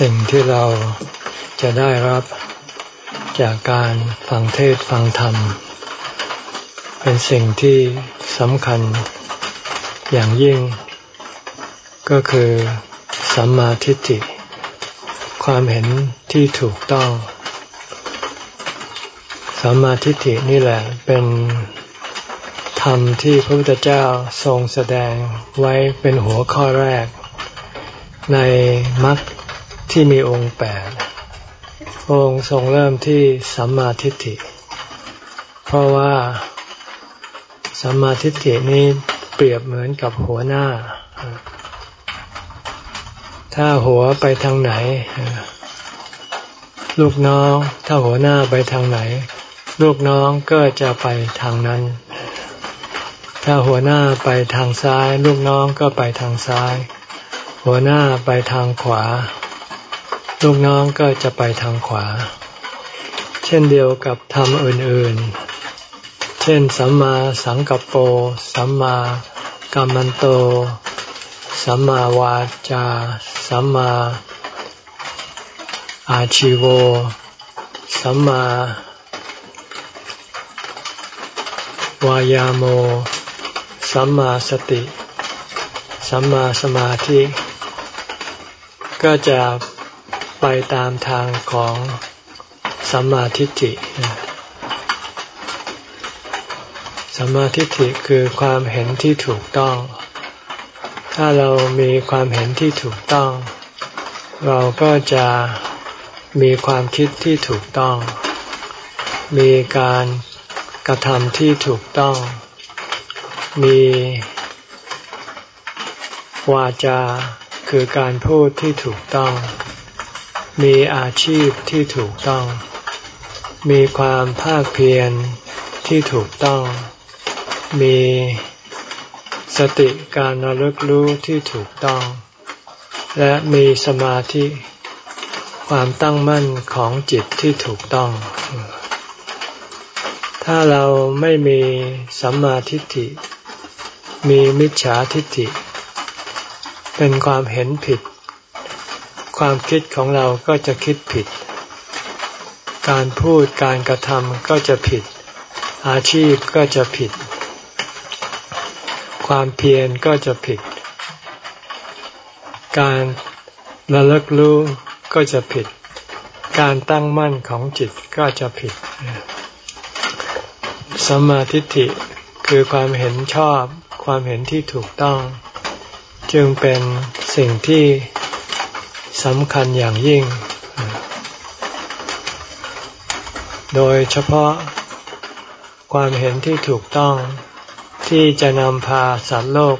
สิ่งที่เราจะได้รับจากการฟังเทศฟังธรรม เป็นสิ่งที่สำคัญอย่างยิ่ง ก็คือสัมมาทิฏฐิความเห็นที่ถูกต้องสัมมาทิฏฐินี่แหละเป็นธรรมที่พระพุทธเจ้าทรงแสดงไว้เป็นหัวข้อแรก ในมรรค ที่มีองค์แปดองค์ทรงเริ่มที่สัมมาทิฏฐิ เพราะว่าสัมมาทิฏฐินี้เปรียบเหมือนกับหัวหน้า ถ้าหัวไปทางไหน ลูกน้อง ถ้าหัวหน้าไปทางไหน ลูกน้องก็จะไปทางนั้น ถ้าหัวหน้าไปทางซ้าย ลูกน้องก็ไปทางซ้าย หัวหน้าไปทางขวา ลูกน้องก็จะไปทางขวา เช่นเดียวกับธรรมอื่นๆ เช่น สัมมาสังกัปโป สัมมากัมมันโต สัมมาวาจา สัมมาอาชิโว สัมมาวายาโม สัมมาสติ สัมมาสมาธิ ก็จะ ไปตามทางของสัมมาทิฏฐิสัมมาทิฏฐิคือความเห็นที่ถูกต้อง ถ้าเรามีความเห็นที่ถูกต้อง เราก็จะมีความคิดที่ถูกต้อง มีการกระทำที่ถูกต้อง มีวาจาคือการพูดที่ถูกต้อง มีอาชีพที่ถูกต้อง มีความภาคเพียรที่ถูกต้อง มีสติการระลึกรู้ที่ถูกต้อง และมีสมาธิความตั้งมั่นของจิตที่ถูกต้อง ถ้าเราไม่มีสัมมาทิฏฐิ มีมิจฉาทิฏฐิ เป็นความเห็นผิด ความคิดของเราก็จะคิดผิด การพูดการกระทำก็จะผิด อาชีพก็จะผิด ความเพียรก็จะผิด การระลึกรู้ก็จะผิด การตั้งมั่นของจิตก็จะผิดสัมมาทิฏฐิคือความเห็นชอบ ความเห็นที่ถูกต้อง จึงเป็นสิ่งที่ สำคัญอย่างยิ่ง โดยเฉพาะความเห็นที่ถูกต้องที่จะนำพาสัตว์โลก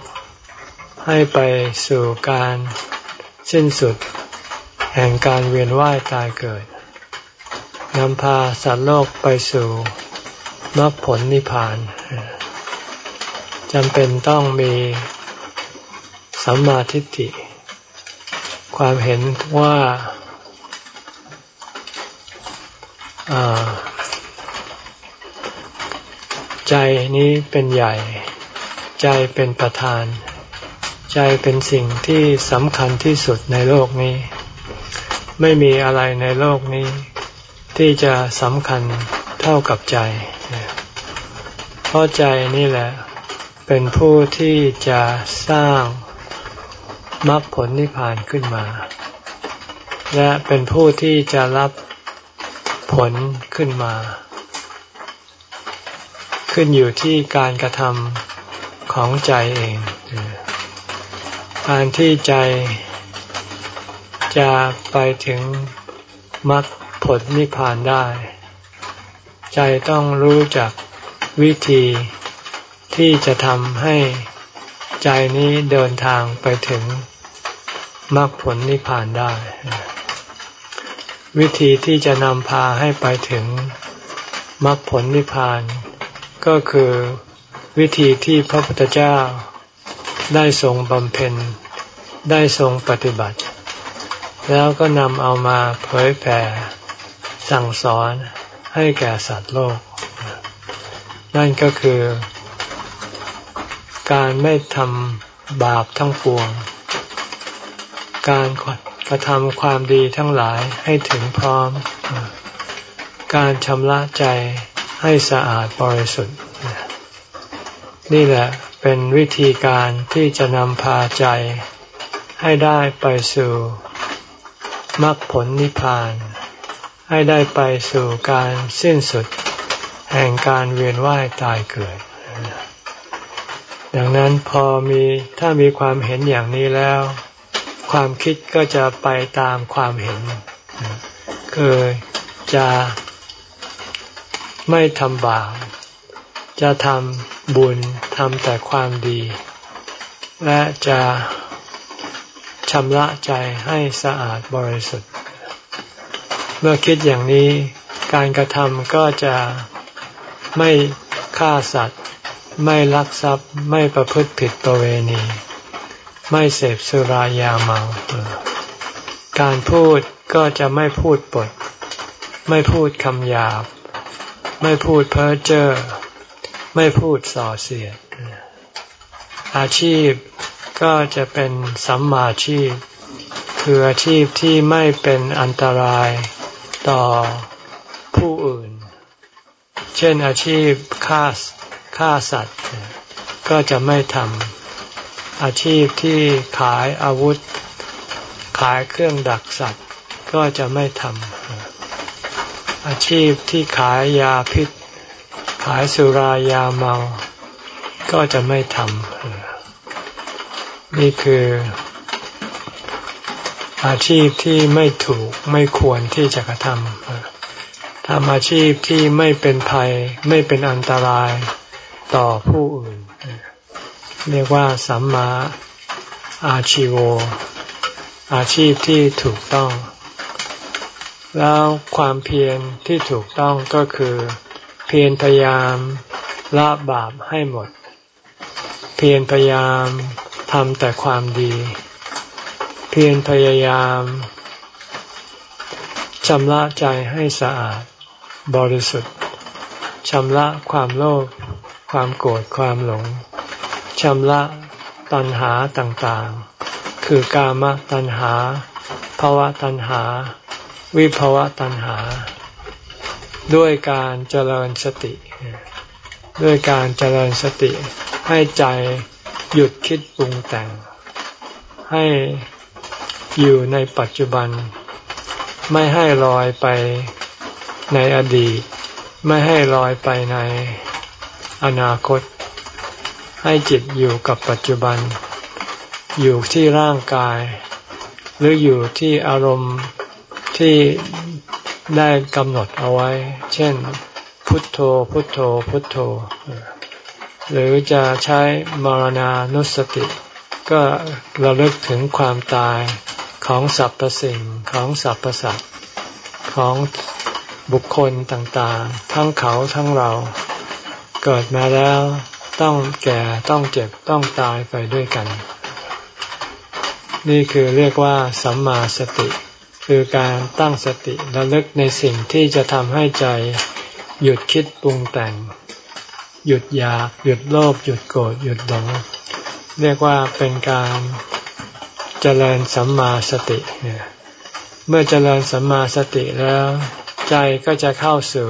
ให้ไปสู่การสิ้นสุด แห่งการเวียนว่ายตายเกิดนำพาสัตว์โลกไปสู่มรรคผลนิพพานจำเป็นต้องมีสัมมาทิฏฐิ ความเห็นว่าใจนี้เป็นใหญ่ ใจเป็นประธาน ใจเป็นสิ่งที่สำคัญที่สุดในโลกนี้ ไม่มีอะไรในโลกนี้ ที่จะสำคัญเท่ากับใจ เพราะใจนี่แหละ เป็นผู้ที่จะสร้าง มรรคผลนิพพานขึ้นมา และเป็นผู้ที่จะรับผลขึ้นมา ขึ้นอยู่ที่การกระทำของใจเองการที่ใจจะไปถึงมรรคผลนิพพานได้ ใจต้องรู้จักวิธีที่จะทำให้ ใจนี้เดินทางไปถึงมรรคผลนิพพานได้ วิธีที่จะนำพาให้ไปถึงมรรคผลนิพพาน ก็คือวิธีที่พระพุทธเจ้าได้ทรงบำเพ็ญ ได้ทรงปฏิบัติ แล้วก็นำเอามาเผยแผ่สั่งสอนให้แก่สัตว์โลก นั่นก็คือ การไม่ทำบาปทั้งปวง การกระทำความดีทั้งหลายให้ถึงพร้อม การชำระใจให้สะอาดบริสุทธิ์ นี่แหละเป็นวิธีการที่จะนำพาใจให้ได้ไปสู่มรรคผลนิพพาน ให้ได้ไปสู่การสิ้นสุด แห่งการเวียนว่ายตายเกิด ดังนั้นพอมีถ้ามีความเห็นอย่างนี้แล้ว ความคิดก็จะไปตามความเห็น คือจะไม่ทำบาปจะทำบุญทำแต่ความดี และจะชำระใจให้สะอาดบริสุทธิ์ เมื่อคิดอย่างนี้การกระทำก็จะไม่ฆ่าสัตว์ ไม่ลักทรัพย์ไม่ประพฤติผิดประเวณี ไม่เสพสุรายาเมา การพูดก็จะไม่พูดปด ไม่พูดคำหยาบ ไม่พูดเพ้อเจ้อไม่พูดส่อเสียด อาชีพก็จะเป็นสัมมาชีพ คืออาชีพที่ไม่เป็นอันตรายต่อผู้อื่น เช่นอาชีพฆ่า ฆ่าสัตว์ ก็จะไม่ทำอาชีพที่ขายอาวุธ ขายเครื่องดักสัตว์ ก็จะไม่ทำอาชีพที่ขายยาพิษ ขายสุรายาเมา ก็จะไม่ทำนี่คืออาชีพที่ไม่ถูกไม่ควรที่จะกระทำทำอาชีพที่ไม่เป็นภัยไม่เป็นอันตราย ต่อผู้อื่น เรียกว่าสัมมาอาชีโว อาชีพที่ถูกต้อง แล้วความเพียรที่ถูกต้องก็คือ เพียรพยายามละบาปให้หมด เพียรพยายามทำแต่ความดี เพียรพยายามชำระใจให้สะอาด บริสุทธิ์ชำระความโลภ ความโกรธความหลงชำระตัณหาต่างๆ คือกามตัณหาภาวะตัณหา วิภาวะตัณหา ด้วยการเจริญสติ ด้วยการเจริญสติให้ใจหยุดคิดปรุงแต่ง ให้อยู่ในปัจจุบัน ไม่ให้ลอยไปในอดีต ไม่ให้ลอยไปใน อนาคต ให้จิตอยู่กับปัจจุบัน อยู่ที่ร่างกาย หรืออยู่ที่อารมณ์ที่ได้กำหนดเอาไว้ เช่น พุทโธ พุทโธ พุทโธ หรือจะใช้มรณานุสติ ก็ระลึกถึงความตายของสรรพสิ่งของสรรพสัตว์ของบุคคลต่างๆ ทั้งเขาทั้งเรา เกิดมาแล้วต้องแก่ต้องเจ็บต้องตายไปด้วยกัน นี่คือเรียกว่าสัมมาสติ คือการตั้งสติระลึกในสิ่งที่จะทำให้ใจ หยุดคิดปรุงแต่ง หยุดอยากหยุดโลภหยุดโกรธหยุดหลงเรียกว่าเป็นการเจริญสัมมาสติเนี่ยเมื่อเจริญสัมมาสติแล้ว ใจก็จะเข้าสู่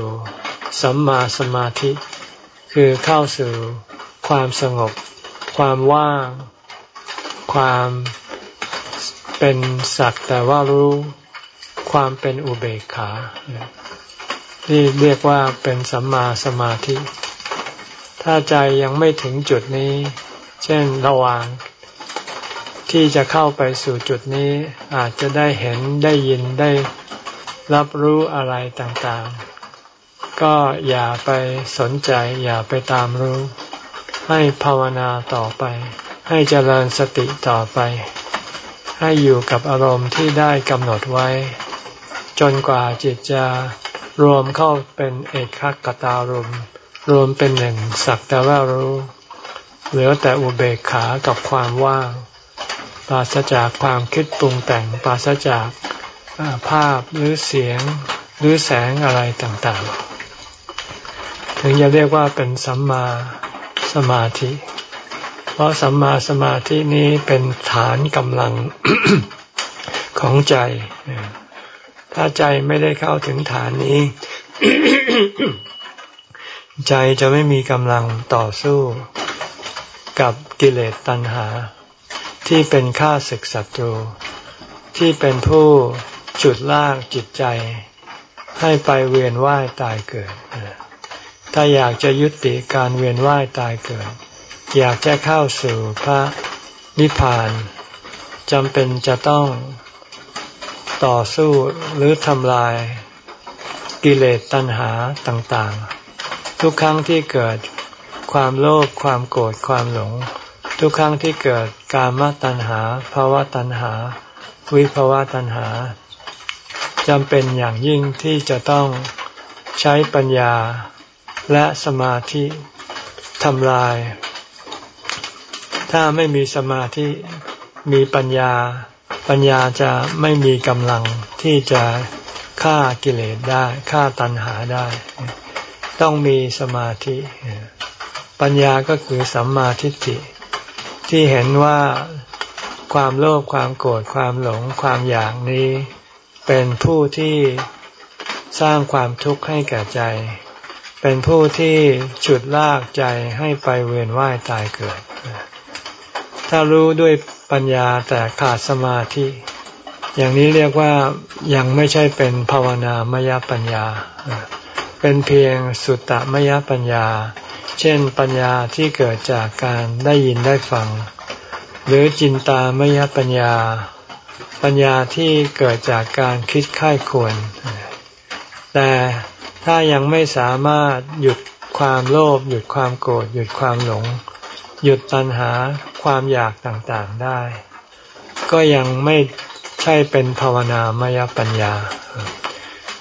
สัมมาสมาธิ คือเข้าสู่ความสงบ ความว่าง ความเป็นสักแต่ว่ารู้ความเป็นอุเบกขาที่เรียกว่าเป็นสัมมาสมาธิ ถ้าใจยังไม่ถึงจุดนี้ เช่นระหว่างที่จะเข้าไปสู่จุดนี้อาจจะได้เห็นได้ยินได้รับรู้อะไรต่าง ก็อย่าไปสนใจ อย่าไปตามรู้ ให้ภาวนาต่อไป ให้เจริญสติต่อไป ให้อยู่กับอารมณ์ที่ได้กำหนดไว้ จนกว่าจิตจะรวมเข้าเป็นเอกขกตารมรวมเป็นหนึ่งสักแต่ว่ารู้เหลือแต่อุเบกขากับความว่าง ปราศจากความคิดปรุงแต่งปราศจากภาพหรือเสียงหรือแสงอะไรต่างๆ ถึงจะเรียกว่าเป็นสัมมาสมาธิ เพราะสัมมาสมาธินี้เป็นฐานกำลังของใจ ถ้าใจไม่ได้เข้าถึงฐานนี้ ใจจะไม่มีกำลังต่อสู้กับกิเลสตัณหา ที่เป็นข้าศึกศัตรู ที่เป็นผู้จุดลากจิตใจ ให้ไปเวียนว่ายตายเกิด ถ้าอยากจะยุติการเวียนว่ายตายเกิด อยากจะเข้าสู่พระนิพพานจำเป็นจะต้องต่อสู้หรือทำลายกิเลสตัณหาต่างๆ ทุกครั้งที่เกิดความโลภความโกรธความหลง ทุกครั้งที่เกิดกามตัณหาภาวะตัณหา วิภาวะตัณหาจำเป็นอย่างยิ่งที่จะต้องใช้ปัญญา และสมาธิทำลาย ถ้าไม่มีสมาธิมีปัญญา ปัญญาจะไม่มีกำลังที่จะฆ่ากิเลสได้ฆ่าตัณหาได้ ต้องมีสมาธิ ปัญญาก็คือสัมมาทิฏฐิที่เห็นว่าความโลภความโกรธความหลงความอยากนี้ เป็นผู้ที่สร้างความทุกข์ให้แก่ใจ เป็นผู้ที่ฉุดลากใจให้ไปเวียนว่ายตายเกิด ถ้ารู้ด้วยปัญญาแต่ขาดสมาธิ อย่างนี้เรียกว่ายังไม่ใช่เป็นภาวนามยปัญญา เป็นเพียงสุตตมยปัญญา เช่นปัญญาที่เกิดจากการได้ยินได้ฟัง หรือจินตามยปัญญา ปัญญาที่เกิดจากการคิดค่ายควรแต่ ถ้ายังไม่สามารถหยุดความโลภหยุดความโกรธหยุดความหลง หยุดตัณหาความอยากต่างๆได้ ก็ยังไม่ใช่เป็นภาวนามยปัญญา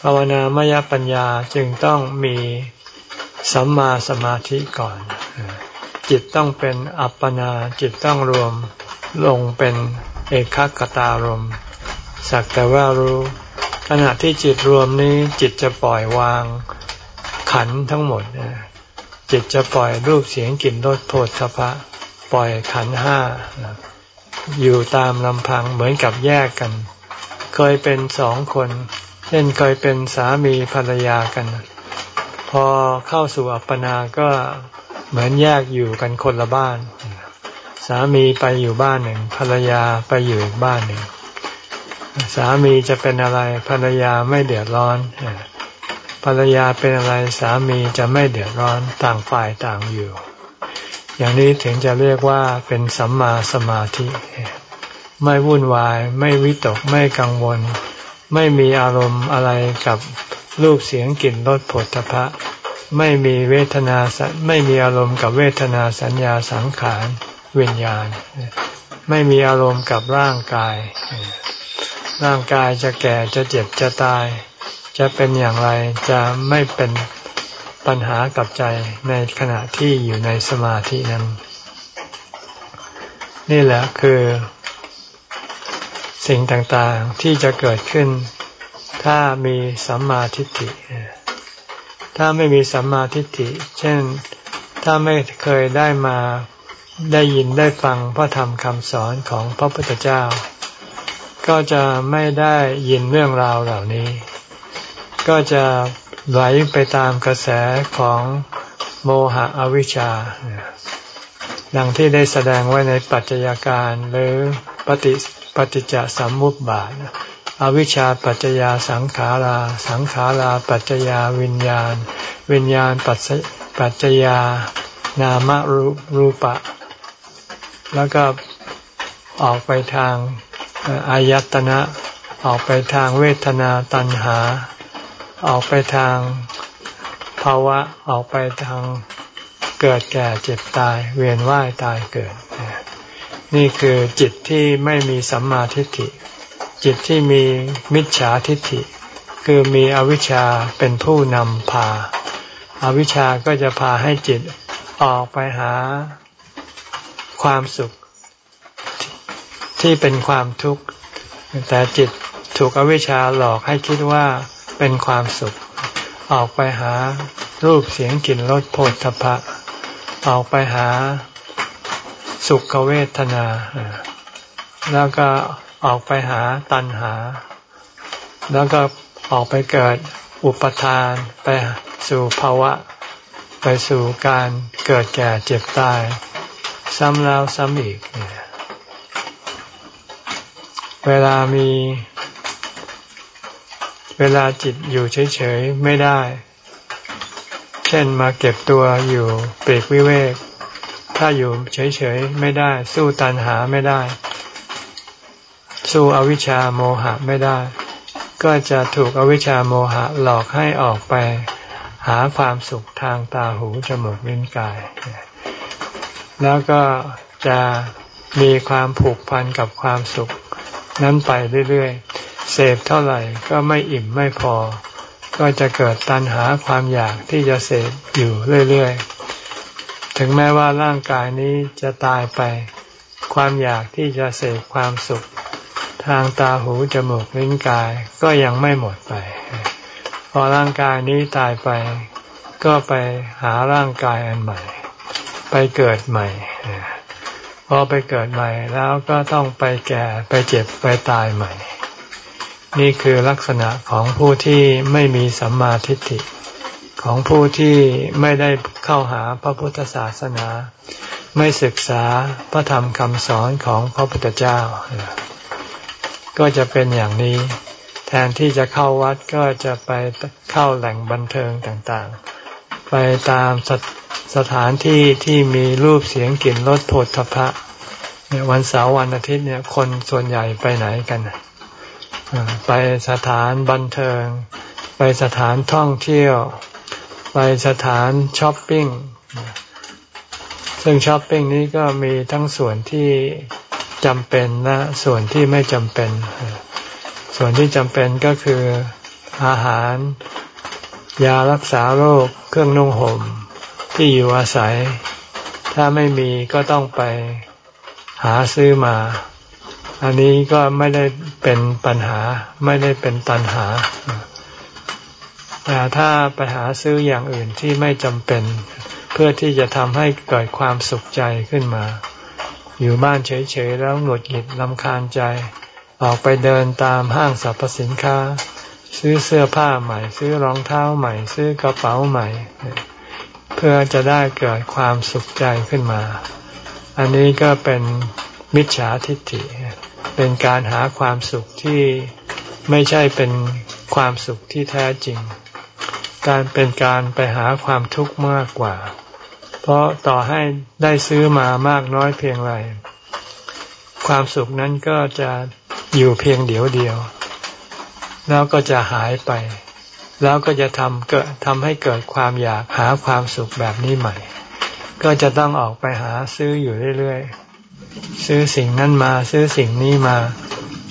ภาวนามยปัญญาจึงต้องมีสัมมาสมาธิก่อน จิตต้องเป็นอัปปนาจิตต้องรวมลงเป็นเอกคตารมสักแต่ว่ารู้ ขณะที่จิตรวมนี้จิตจะปล่อยวางขันทั้งหมดจิตจะปล่อยรูปเสียงกลิ่นรสโผฏฐพะ ปล่อยขันห้า อยู่ตามลำพังเหมือนกับแยกกัน เคยเป็นสองคน เช่นเคยเป็นสามีภรรยากัน พอเข้าสู่อัปปนาก็เหมือนแยกอยู่กันคนละบ้าน สามีไปอยู่บ้านหนึ่ง ภรรยาไปอยู่อีกบ้านหนึ่ง สามีจะเป็นอะไรภรรยาไม่เดือดร้อนภรรยาเป็นอะไรสามีจะไม่เดือดร้อนต่างฝ่ายต่างอยู่ อย่างนี้ถึงจะเรียกว่าเป็นสัมมาสมาธิ ไม่วุ่นวาย ไม่วิตกไม่กังวล ไม่มีอารมณ์อะไรกับรูปเสียงกลิ่นรสผลพะไม่มีเวทนาไม่มีอารมณ์กับเวทนาสัญญาสังขารวิญญาณ ไม่มีอารมณ์กับร่างกาย ร่างกายจะแก่จะเจ็บจะตาย จะเป็นอย่างไรจะไม่เป็นปัญหากับใจในขณะที่อยู่ในสมาธินั้น นี่แหละคือสิ่งต่างๆที่จะเกิดขึ้น ถ้ามีสัมมาทิฏฐิ ถ้าไม่มีสัมมาทิฏฐิ เช่นถ้าไม่เคยได้มาได้ยินได้ฟังพระธรรมคำสอนของพระพุทธเจ้า ก็จะไม่ได้ยินเรื่องราวเหล่านี้ ก็จะไหลไปตามกระแสของโมหะอวิชชาดังที่ได้แสดงไว้ในปัจจัยการหรือปฏิปฏิจจสมมุติบาทอวิชชาปัจจยาสังขารา สังขาราปัจจยาวิญญาณ วิญญาณปัจปัจจยานามรูรูปะ แล้วก็ออกไปทาง อายตนะออกไปทางเวทนาตัณหา ออกไปทางภาวะออกไปทางเกิดแก่เจ็บตาย เวียนว่ายตายเกิด นี่คือจิตที่ไม่มีสัมมาทิฏฐิ จิตที่มีมิจฉาทิฏฐิ คือมีอวิชชาเป็นผู้นำพาอาวิชชาก็จะพาให้จิตออกไปหาความสุข ที่เป็นความทุกข์ แต่จิตถูกอวิชชาหลอกให้คิดว่าเป็นความสุข ออกไปหารูปเสียงกลิ่นรสโผฏฐพะ ออกไปหาสุขเวทนา แล้วก็ออกไปหาตันหา แล้วก็ออกไปเกิดอุปทานไปสู่ภาวะ ไปสู่การเกิดแก่เจ็บตาย ซ้ำแล้วซ้ำอีกเนี่ย เวลามี เวลาจิตอยู่เฉยๆไม่ได้ เช่นมาเก็บตัวอยู่เปรกวิเวก ถ้าอยู่เฉยๆไม่ได้ สู้ตันหาไม่ได้ สู้อวิชชาโมหะไม่ได้ ก็จะถูกอวิชชาโมหะหลอกให้ออกไป หาความสุขทางตาหูจมูกลิ้นกาย แล้วก็จะมีความผูกพันกับความสุข นั้นไปเรื่อยๆ เสพเท่าไหร่ก็ไม่อิ่มไม่พอ ก็จะเกิดตัณหาความอยากที่จะเสพอยู่เรื่อยๆ ถึงแม้ว่าร่างกายนี้จะตายไป ความอยากที่จะเสพความสุข ทางตาหูจมูกลิ้นกายก็ยังไม่หมดไป พอร่างกายนี้ตายไป ก็ไปหาร่างกายอันใหม่ ไปเกิดใหม่ พอไปเกิดใหม่แล้วก็ต้องไปแก่ไปเจ็บไปตายใหม่ นี่คือลักษณะของผู้ที่ไม่มีสัมมาทิฏฐิของผู้ที่ไม่ได้เข้าหาพระพุทธศาสนา ไม่ศึกษาพระธรรมคำสอนของพระพุทธเจ้า ก็จะเป็นอย่างนี้ แทนที่จะเข้าวัดก็จะไปเข้าแหล่งบันเทิงต่างๆ ไปตามสถานที่ที่มีรูปเสียงกลิ่นรสโผฏฐพะเนี่ยวันเสาร์วันอาทิตย์เนี่ยคนส่วนใหญ่ไปไหนกันไปสถานบันเทิง ไปสถานท่องเที่ยว ไปสถานช้อปปิ้งซึ่งช้อปปิ้งนี้ก็มีทั้งส่วนที่จำเป็นและส่วนที่ไม่จำเป็น ส่วนที่จำเป็นก็คืออาหาร ยารักษาโรคเครื่องนุ่งห่มที่อยู่อาศัย ถ้าไม่มีก็ต้องไปหาซื้อมา อันนี้ก็ไม่ได้เป็นปัญหา ไม่ได้เป็นตัญหา แต่ถ้าไปหาซื้ออย่างอื่นที่ไม่จำเป็น เพื่อที่จะทำให้เกิดความสุขใจขึ้นมา อยู่บ้านเฉยๆแล้วหงุดหงิดลำคาญใจ ออกไปเดินตามห้างสรรพสินค้า ซื้อเสื้อผ้าใหม่ ซื้อรองเท้าใหม่ ซื้อกระเป๋าใหม่ เพื่อจะได้เกิดความสุขใจขึ้นมา อันนี้ก็เป็นมิจฉาทิฏฐิ เป็นการหาความสุขที่ไม่ใช่เป็นความสุขที่แท้จริง การเป็นการไปหาความทุกข์มากกว่า เพราะต่อให้ได้ซื้อมามากน้อยเพียงไร ความสุขนั้นก็จะอยู่เพียงเดียวเดียว แล้วก็จะหายไป แล้วก็จะทำเกิดทำให้เกิดความอยากหาความสุขแบบนี้ใหม่ ก็จะต้องออกไปหาซื้ออยู่เรื่อยๆ ซื้อสิ่งนั้นมาซื้อสิ่งนี้มา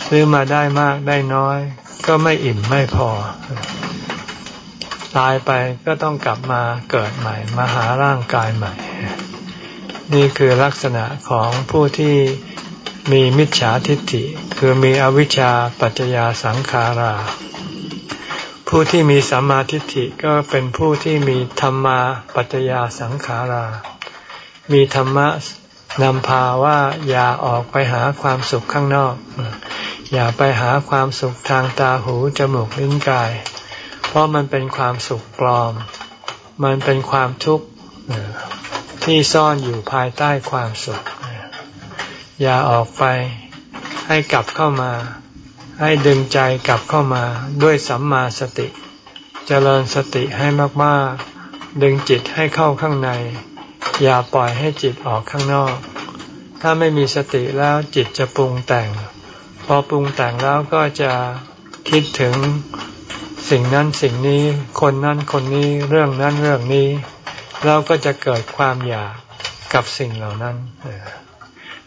ซื้อมาได้มากได้น้อย ก็ไม่อิ่มไม่พอ ตายไปก็ต้องกลับมาเกิดใหม่ มาหาร่างกายใหม่ นี่คือลักษณะของผู้ที่ มีมิจฉาทิฏฐิ คือมีอวิชชาปัจจยาสังขารา ผู้ที่มีสัมมาทิฏฐิก็เป็นผู้ที่มีธรรมาปัจจยาสังขารา มีธรรมะนำพาว่าอย่าออกไปหาความสุขข้างนอก อย่าไปหาความสุขทางตาหูจมูกลิ้นกาย เพราะมันเป็นความสุขปลอม มันเป็นความทุกข์ที่ซ่อนอยู่ภายใต้ความสุข อย่าออกไปให้กลับเข้ามา ให้ดึงใจกลับเข้ามาด้วยสัมมาสติเจริญสติให้มากๆ ดึงจิตให้เข้าข้างใน อย่าปล่อยให้จิตออกข้างนอก ถ้าไม่มีสติแล้วจิตจะปรุงแต่ง พอปรุงแต่งแล้วก็จะคิดถึงสิ่งนั้นสิ่งนี้คนนั้นคนนี้เรื่องนั้นเรื่องนี้แล้วก็จะเกิดความอยากกับสิ่งเหล่านั้น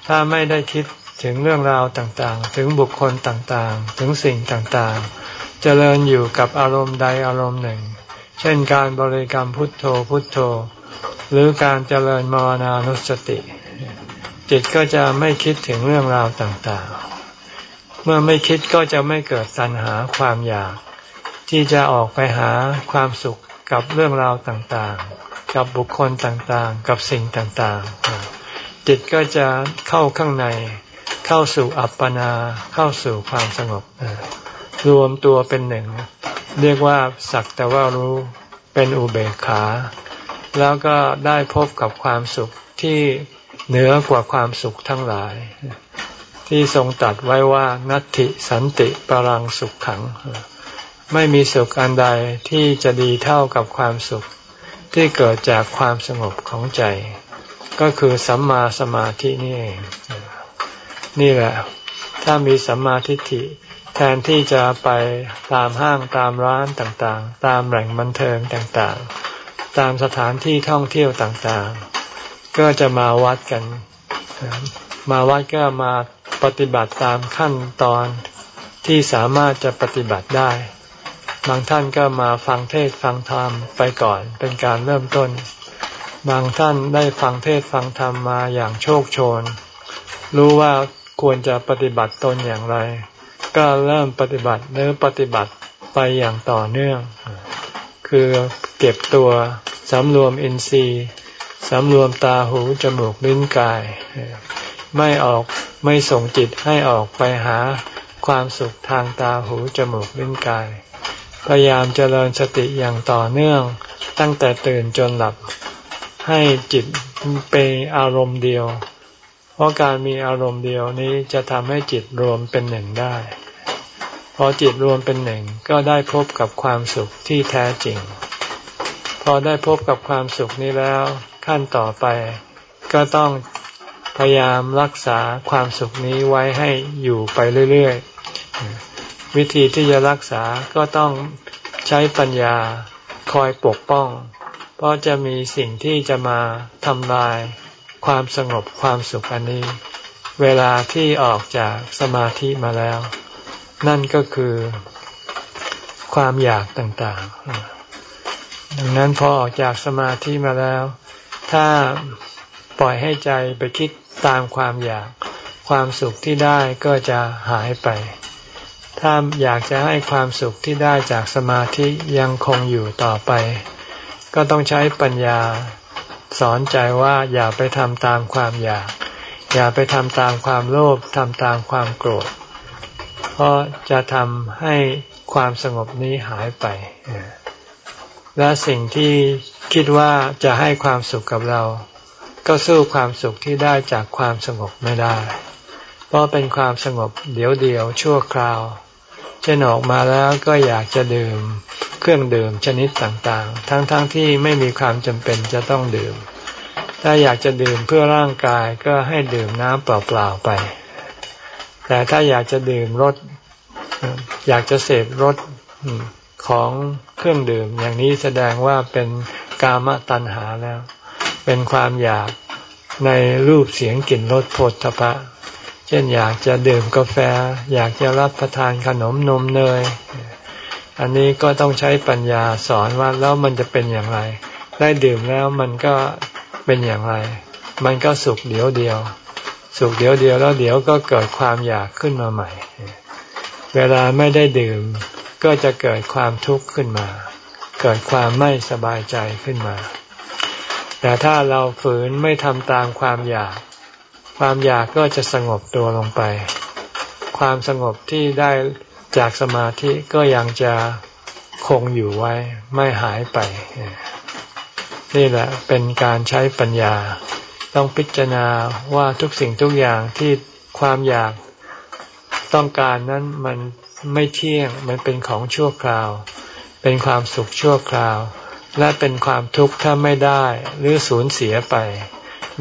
ถ้าไม่ได้คิดถึงเรื่องราวต่างๆ ถึงบุคคลต่างๆ ถึงสิ่งต่างๆ เจริญอยู่กับอารมณ์ใดอารมณ์หนึ่ง เช่นการบริกรรมพุทโธพุทโธ หรือการเจริญมรณานุสติ จิตก็จะไม่คิดถึงเรื่องราวต่างๆ เมื่อไม่คิดก็จะไม่เกิดสัญหาความอยาก ที่จะออกไปหาความสุขกับเรื่องราวต่างๆ กับบุคคลต่างๆ กับสิ่งต่างๆ จิตก็จะเข้าข้างใน เข้าสู่อัปปนา เข้าสู่ความสงบรวมตัวเป็นหนึ่ง เรียกว่าสักแต่ว่ารู้เป็นอุเบกขา แล้วก็ได้พบกับความสุขที่เหนือกว่าความสุขทั้งหลาย ที่ทรงตัดไว้ว่านัตติสันติปรังสุขขัง ไม่มีสุขอันใดที่จะดีเท่ากับความสุขที่เกิดจากความสงบของใจ ก็คือสัมมาสมาธินี่เองนี่แหละ ถ้ามีสัมมาทิฏฐิ แทนที่จะไปตามห้างตามร้านต่างๆ ตามแหล่งบันเทิงต่างๆ ตามสถานที่ท่องเที่ยวต่างๆ ก็จะมาวัดกัน มาวัดก็มาปฏิบัติตามขั้นตอนที่สามารถจะปฏิบัติได้ บางท่านก็มาฟังเทศฟังธรรมไปก่อนเป็นการเริ่มต้น บางท่านได้ฟังเทศฟังธรรมมาอย่างโชคโชน รู้ว่าควรจะปฏิบัติตนอย่างไร ก็เริ่มปฏิบัติเนื้อปฏิบัติไปอย่างต่อเนื่อง คือเก็บตัวสำรวมอินทรีย์สำรวมตาหูจมูกลิ้นกาย ไม่ออกไม่ส่งจิตให้ออกไปหาความสุขทางตาหูจมูกลิ้นกาย พยายามเจริญสติอย่างต่อเนื่องตั้งแต่ตื่นจนหลับ ให้จิตเป็นอารมณ์เดียว เพราะการมีอารมณ์เดียวนี้จะทำให้จิตรวมเป็นหนึ่งได้ พอจิตรวมเป็นหนึ่งก็ได้พบกับความสุขที่แท้จริง พอได้พบกับความสุขนี้แล้ว ขั้นต่อไปก็ต้องพยายามรักษาความสุขนี้ไว้ให้อยู่ไปเรื่อยๆ วิธีที่จะรักษาก็ต้องใช้ปัญญาคอยปกป้อง เพราะจะมีสิ่งที่จะมาทำลายความสงบความสุขอันนี้ เวลาที่ออกจากสมาธิมาแล้ว นั่นก็คือความอยากต่างๆ ดังนั้นพอออกจากสมาธิมาแล้ว ถ้าปล่อยให้ใจไปคิดตามความอยาก ความสุขที่ได้ก็จะหายไป ถ้าอยากจะให้ความสุขที่ได้จากสมาธิยังคงอยู่ต่อไป ก็ต้องใช้ปัญญาสอนใจว่าอย่าไปทำตามความอยาก อย่าไปทำตามความโลภทำตามความโกรธ เพราะจะทำให้ความสงบนี้หายไป และสิ่งที่คิดว่าจะให้ความสุขกับเรา ก็สู้ความสุขที่ได้จากความสงบไม่ได้ เพราะเป็นความสงบเดี๋ยวเดียวชั่วคราวเช่นออกมาแล้วก็อยากจะดื่ม เครื่องดื่มชนิดต่างๆ ทั้งๆทที่ไม่มีความจำเป็นจะต้องดื่ม ถ้าอยากจะดื่มเพื่อร่างกายก็ให้ดื่มน้ำเปล่าๆไป แต่ถ้าอยากจะดื่มรสอยากจะเสพรสของเครื่องดื่ม อย่างนี้แสดงว่าเป็นกามตัณหาแล้ว เป็นความอยากในรูปเสียงกลิ่นรสโผฏฐพะ เช่นอยากจะดื่มกาแฟ อยากจะรับประทานขนมนมเนย อันนี้ก็ต้องใช้ปัญญาสอนว่าแล้วมันจะเป็นอย่างไร ได้ดื่มแล้วมันก็เป็นอย่างไร มันก็สุขเดียวเดียว สุขเดียวเดียวแล้วเดี๋ยวก็เกิดความอยากขึ้นมาใหม่ เวลาไม่ได้ดื่ม ก็จะเกิดความทุกข์ขึ้นมา เกิดความไม่สบายใจขึ้นมา แต่ถ้าเราฝืนไม่ทำตามความอยาก ความอยากก็จะสงบตัวลงไป ความสงบที่ได้ จากสมาธิก็ยังจะคงอยู่ไว้ไม่หายไป นี่แหละเป็นการใช้ปัญญา ต้องพิจารณาว่าทุกสิ่งทุกอย่างที่ความอยากต้องการนั้นมันไม่เที่ยงมันเป็นของชั่วคราว เป็นความสุขชั่วคราว และเป็นความทุกข์ถ้าไม่ได้ หรือสูญเสียไป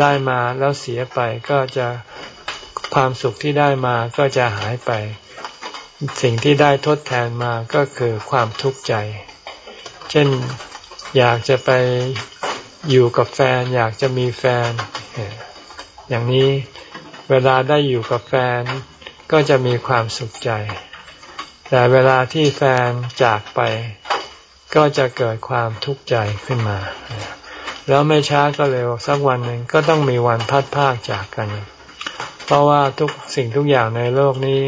ได้มาแล้วเสียไปก็จะความสุขที่ได้มาก็จะหายไป สิ่งที่ได้ทดแทนมาก็คือความทุกข์ใจ เช่นอยากจะไปอยู่กับแฟน อยากจะมีแฟน อย่างนี้เวลาได้อยู่กับแฟน ก็จะมีความสุขใจ แต่เวลาที่แฟนจากไป ก็จะเกิดความทุกข์ใจขึ้นมา แล้วไม่ช้าก็เร็วสักวันหนึ่งก็ต้องมีวันพัดพากจากกัน เพราะว่าทุกสิ่งทุกอย่างในโลกนี้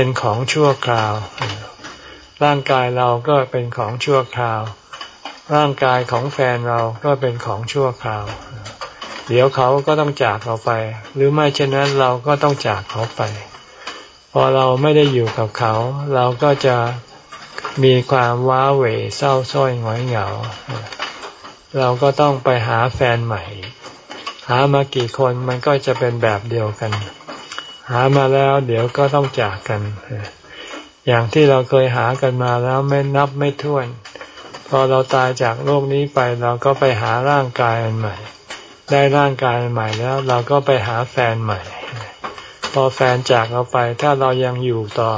เป็นของชั่วคราว ร่างกายเราก็เป็นของชั่วคราว ร่างกายของแฟนเราก็เป็นของชั่วคราว เดี๋ยวเขาก็ต้องจากเราไป หรือไม่เช่นนั้นเราก็ต้องจากเขาไป พอเราไม่ได้อยู่กับเขา เราก็จะมีความว้าเหวเศร้าส้อยหงอยเหงา เราก็ต้องไปหาแฟนใหม่ หามากี่คนมันก็จะเป็นแบบเดียวกัน หามาแล้ว เดี๋ยวก็ต้องจากกัน อย่างที่เราเคยหากันมาแล้วไม่นับไม่ถ้วน พอเราตายจากโลกนี้ไปเราก็ไปหาร่างกายอันใหม่ ได้ร่างกายอันใหม่แล้ว เราก็ไปหาแฟนใหม่ พอแฟนจากเราไป ถ้าเรายังอยู่ต่อ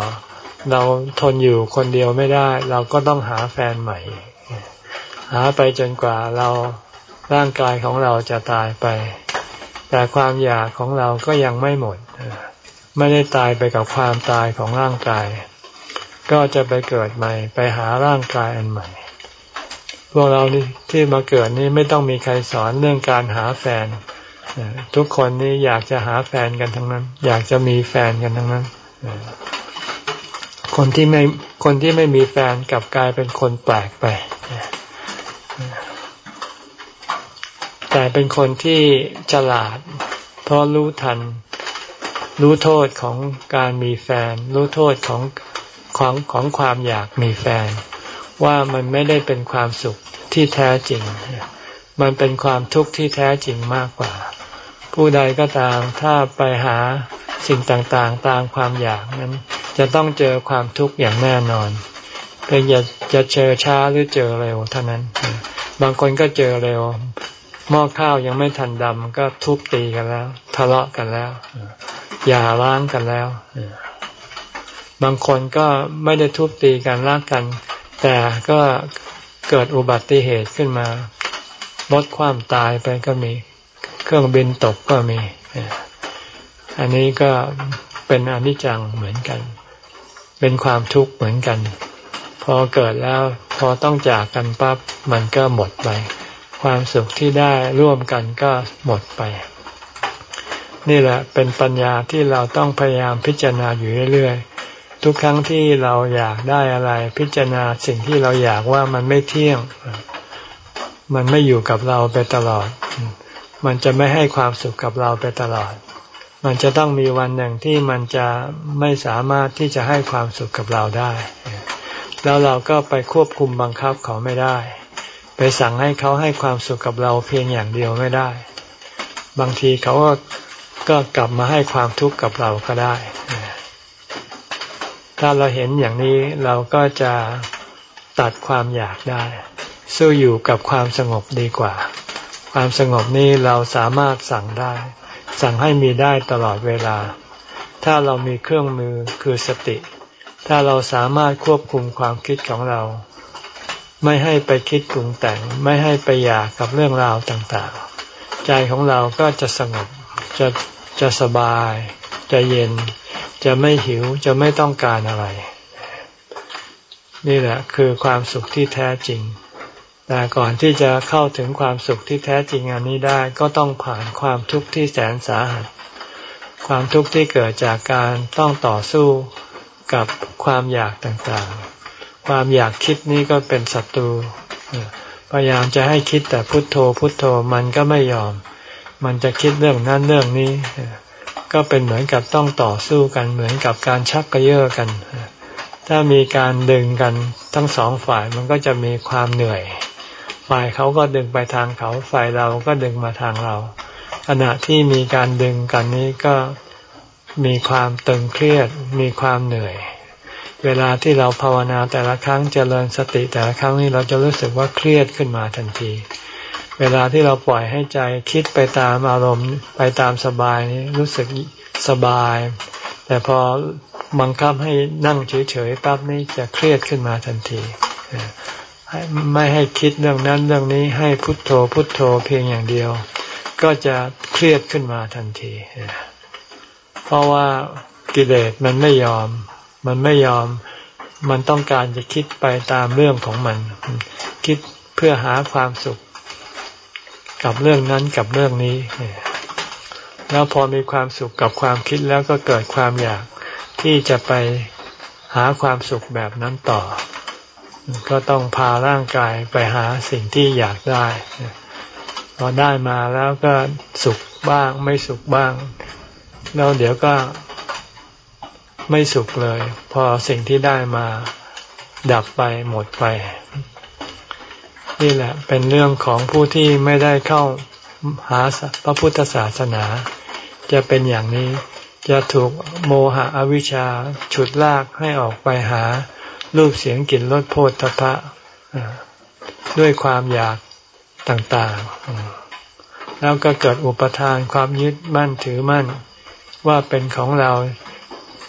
เราทนอยู่คนเดียวไม่ได้ เราก็ต้องหาแฟนใหม่ หาไปจนกว่าเราร่างกายของเราจะตายไป แต่ความอยากของเราก็ยังไม่หมด ไม่ได้ตายไปกับความตายของร่างกาย ก็จะไปเกิดใหม่ ไปหาร่างกายอันใหม่ พวกเราที่มาเกิดนี่ไม่ต้องมีใครสอนเรื่องการหาแฟน ทุกคนนี่อยากจะหาแฟนกันทั้งนั้น อยากจะมีแฟนกันทั้งนั้น คนที่ไม่คนที่ไม่มีแฟนกลับกลายเป็นคนแปลกไปแต่เป็นคนที่ฉลาด เพราะรู้ทัน รู้โทษของการมีแฟน รู้โทษของของของความอยากมีแฟน ว่ามันไม่ได้เป็นความสุขที่แท้จริง มันเป็นความทุกข์ที่แท้จริงมากกว่า ผู้ใดก็ตามถ้าไปหาสิ่งต่างๆ ตามความอยากนั้น จะต้องเจอความทุกข์อย่างแน่นอนเพียงจะจะเจอช้าหรือเจอเร็วเท่านั้น บางคนก็เจอเร็วหม้อข้าวยังไม่ทันดำก็ทุบตีกันแล้ว ทะเลาะกันแล้ว อย่าล้างกันแล้ว บางคนก็ไม่ได้ทุบตีกันรักกัน แต่ก็เกิดอุบัติเหตุขึ้นมาลดความตายไปก็มี เครื่องบินตกก็มี อันนี้ก็เป็นอนิจจังเหมือนกัน เป็นความทุกข์เหมือนกัน พอเกิดแล้วพอต้องจากกันปั๊บมันก็หมดไป ความสุขที่ได้ร่วมกันก็หมดไป นี่แหละเป็นปัญญาที่เราต้องพยายามพิจารณาอยู่เรื่อยๆ ทุกครั้งที่เราอยากได้อะไร พิจารณาสิ่งที่เราอยากว่ามันไม่เที่ยง มันไม่อยู่กับเราไปตลอด มันจะไม่ให้ความสุขกับเราไปตลอด มันจะต้องมีวันหนึ่งที่มันจะไม่สามารถที่จะให้ความสุขกับเราได้ แล้วเราก็ไปควบคุมบังคับเขาไม่ได้ ไปสั่งให้เขาให้ความสุขกับเราเพียงอย่างเดียวไม่ได้ บางทีเขาก็ ก็กลับมาให้ความทุกข์กับเราก็ได้ ถ้าเราเห็นอย่างนี้เราก็จะตัดความอยากได้ สู้อยู่กับความสงบดีกว่า ความสงบนี้เราสามารถสั่งได้ สั่งให้มีได้ตลอดเวลา ถ้าเรามีเครื่องมือคือสติ ถ้าเราสามารถควบคุมความคิดของเรา ไม่ให้ไปคิดปรุงแต่ง ไม่ให้ไปอยากกับเรื่องราวต่างๆ ใจของเราก็จะสงบจะ จะสบาย จะเย็น จะไม่หิวจะไม่ต้องการอะไร นี่แหละคือความสุขที่แท้จริง แต่ก่อนที่จะเข้าถึงความสุขที่แท้จริงอันนี้ได้ก็ต้องผ่านความทุกข์ที่แสนสาหัส ความทุกข์ที่เกิดจากการต้องต่อสู้กับความอยากต่างๆ ความอยากคิดนี้ก็เป็นศัตรู พยายามจะให้คิดแต่พุทโธพุทโธมันก็ไม่ยอม มันจะคิดเรื่องนั้นเรื่องนี้ ก็เป็นเหมือนกับต้องต่อสู้กัน เหมือนกับการชักกระเยาะกัน ถ้ามีการดึงกันทั้งสองฝ่ายมันก็จะมีความเหนื่อย ฝ่ายเขาก็ดึงไปทางเขาฝ่ายเราก็ดึงมาทางเรา ขณะที่มีการดึงกันนี้ก็มีความตึงเครียด มีความเหนื่อย เวลาที่เราภาวนาแต่ละครั้งเจริญสติแต่ละครั้งนี้เราจะรู้สึกว่าเครียดขึ้นมาทันที เวลาที่เราปล่อยให้ใจคิดไปตามอารมณ์ไปตามสบายนี้รู้สึกสบาย แต่พอบังคับให้นั่งเฉยๆปั๊บนี้จะเครียดขึ้นมาทันทีไม่ให้คิดเรื่องนั้นเรื่องนี้ให้พุทโธพุทโธเพียงอย่างเดียว ก็จะเครียดขึ้นมาทันที เพราะว่ากิเลสมันไม่ยอม มันไม่ยอม มันต้องการจะคิดไปตามเรื่องของมัน คิดเพื่อหาความสุข กับเรื่องนั้นกับเรื่องนี้ แล้วพอมีความสุขกับความคิดแล้วก็เกิดความอยากที่จะไปหาความสุขแบบนั้นต่อ ก็ต้องพาร่างกายไปหาสิ่งที่อยากได้พอได้มาแล้วก็สุขบ้างไม่สุขบ้าง แล้วเดี๋ยวก็ไม่สุขเลย พอสิ่งที่ได้มาดับไปหมดไป นี่แหละเป็นเรื่องของผู้ที่ไม่ได้เข้าหาพระพุทธศาสนา จะเป็นอย่างนี้ จะถูกโมหะอวิชชาฉุดลากให้ออกไปหารูปเสียงกลิ่นรสโพธพะด้วยความอยากต่างๆ แล้วก็เกิดอุปทานความยึดมั่นถือมั่น ว่าเป็นของเรา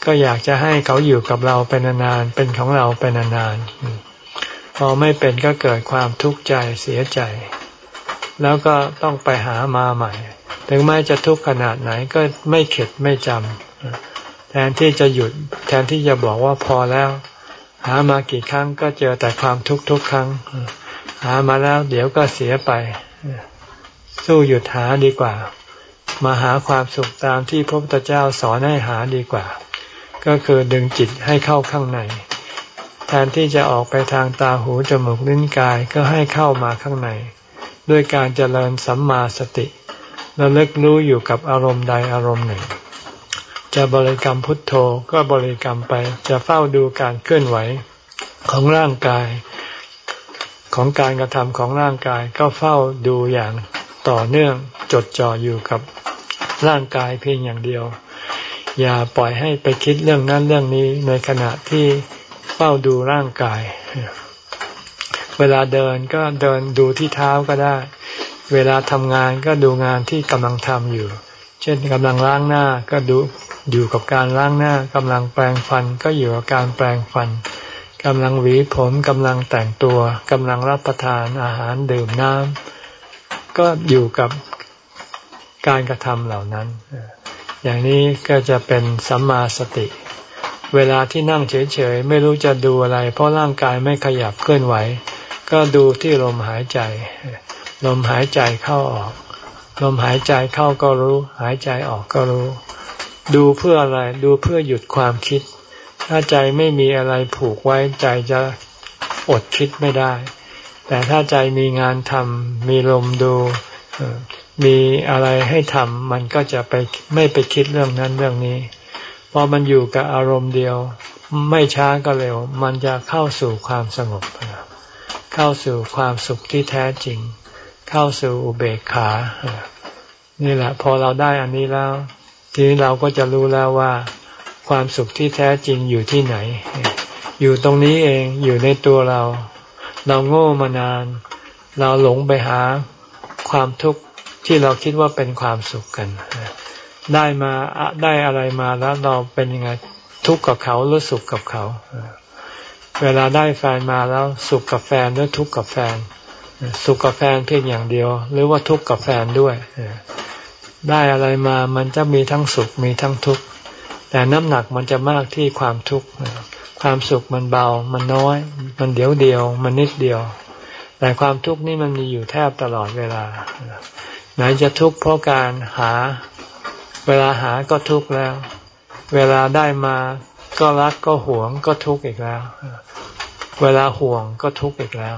ก็อยากจะให้เขาอยู่กับเราเป็นนานๆเป็นของเราเป็นนานๆ พอไม่เป็นก็เกิดความทุกข์ใจเสียใจ แล้วก็ต้องไปหามาใหม่ ถึงแม้จะทุกข์ขนาดไหนก็ไม่เข็ดไม่จำแทนที่จะหยุดแทนที่จะบอกว่าพอแล้ว หามากี่ครั้งก็เจอแต่ความทุกข์ทุกครั้ง หามาแล้วเดี๋ยวก็เสียไป สู้หยุดหาดีกว่า มาหาความสุขตามที่พระพุทธเจ้าสอนให้หาดีกว่า ก็คือดึงจิตให้เข้าข้างใน แทนที่จะออกไปทางตาหูจมูกลิ้นกายก็ให้เข้ามาข้างใน ด้วยการเจริญสัมมาสติระลึกรู้อยู่กับอารมณ์ใดอารมณ์หนึ่ง จะบริกรรมพุทโธก็บริกรรมไป จะเฝ้าดูการเคลื่อนไหวของร่างกาย ของการกระทำของร่างกายก็เฝ้าดูอย่างต่อเนื่องจดจ่ออยู่กับร่างกายเพียงอย่างเดียว อย่าปล่อยให้ไปคิดเรื่องนั้นเรื่องนี้ในขณะที่ ฝ้าดูร่างกาย เวลาเดินก็เดินดูที่เท้าก็ได้ เวลาทำงานก็ดูงานที่กำลังทำอยู่ เช่นกำลังล้างหน้าก็ดูอยู่กับการล้างหน้ากำลังแปรงฟันก็อยู่กับการแปรงฟันกำลังหวีผมกำลังแต่งตัวกำลังรับประทานอาหารดื่มน้ำก็อยู่กับการกระทำเหล่านั้น อย่างนี้ก็จะเป็นสัมมาสติ เวลาที่นั่งเฉยๆ ไม่รู้จะดูอะไร เพราะร่างกายไม่ขยับเคลื่อนไหว ก็ดูที่ลมหายใจ ลมหายใจเข้าออก ลมหายใจเข้าก็รู้ หายใจออกก็รู้ ดูเพื่ออะไร ดูเพื่อหยุดความคิด ถ้าใจไม่มีอะไรผูกไว้ใจจะอดคิดไม่ได้ แต่ถ้าใจมีงานทำมีลมดูมีอะไรให้ทำมันก็จะไปไม่ไปคิดเรื่องนั้นเรื่องนี้ พอมันอยู่กับอารมณ์เดียว ไม่ช้าก็เร็ว มันจะเข้าสู่ความสงบ เข้าสู่ความสุขที่แท้จริง เข้าสู่อุเบกขา นี่แหละ พอเราได้อันนี้แล้ว ทีนี้เราก็จะรู้แล้วว่า ความสุขที่แท้จริงอยู่ที่ไหน อยู่ตรงนี้เองอยู่ในตัวเรา เราโง่มานาน เราหลงไปหาความทุกข์ที่เราคิดว่าเป็นความสุขกัน ได้มาได้อะไรมาแล้วเราเป็นยังไงทุกข์กับเขาหรือสุขกับเขา เวลาได้แฟนมาแล้วสุขกับแฟนหรือทุกข์กับแฟน สุขกับแฟนเพียงอย่างเดียว หรือว่าทุกข์กับแฟนด้วย ได้อะไรมามันจะมีทั้งสุขมีทั้งทุกข์แต่น้ำหนักมันจะมากที่ความทุกข์ความสุขมันเบา มันน้อย มันเดียวเดียว มันนิดเดียว แต่ความทุกข์นี่มันมีอยู่แทบตลอดเวลา ไหนจะทุกข์เพราะการหา เวลาหาก็ทุกข์แล้ว เวลาได้มาก็รักก็หวงก็ทุกข์อีกแล้ว เวลาห่วงก็ทุกข์อีกแล้ว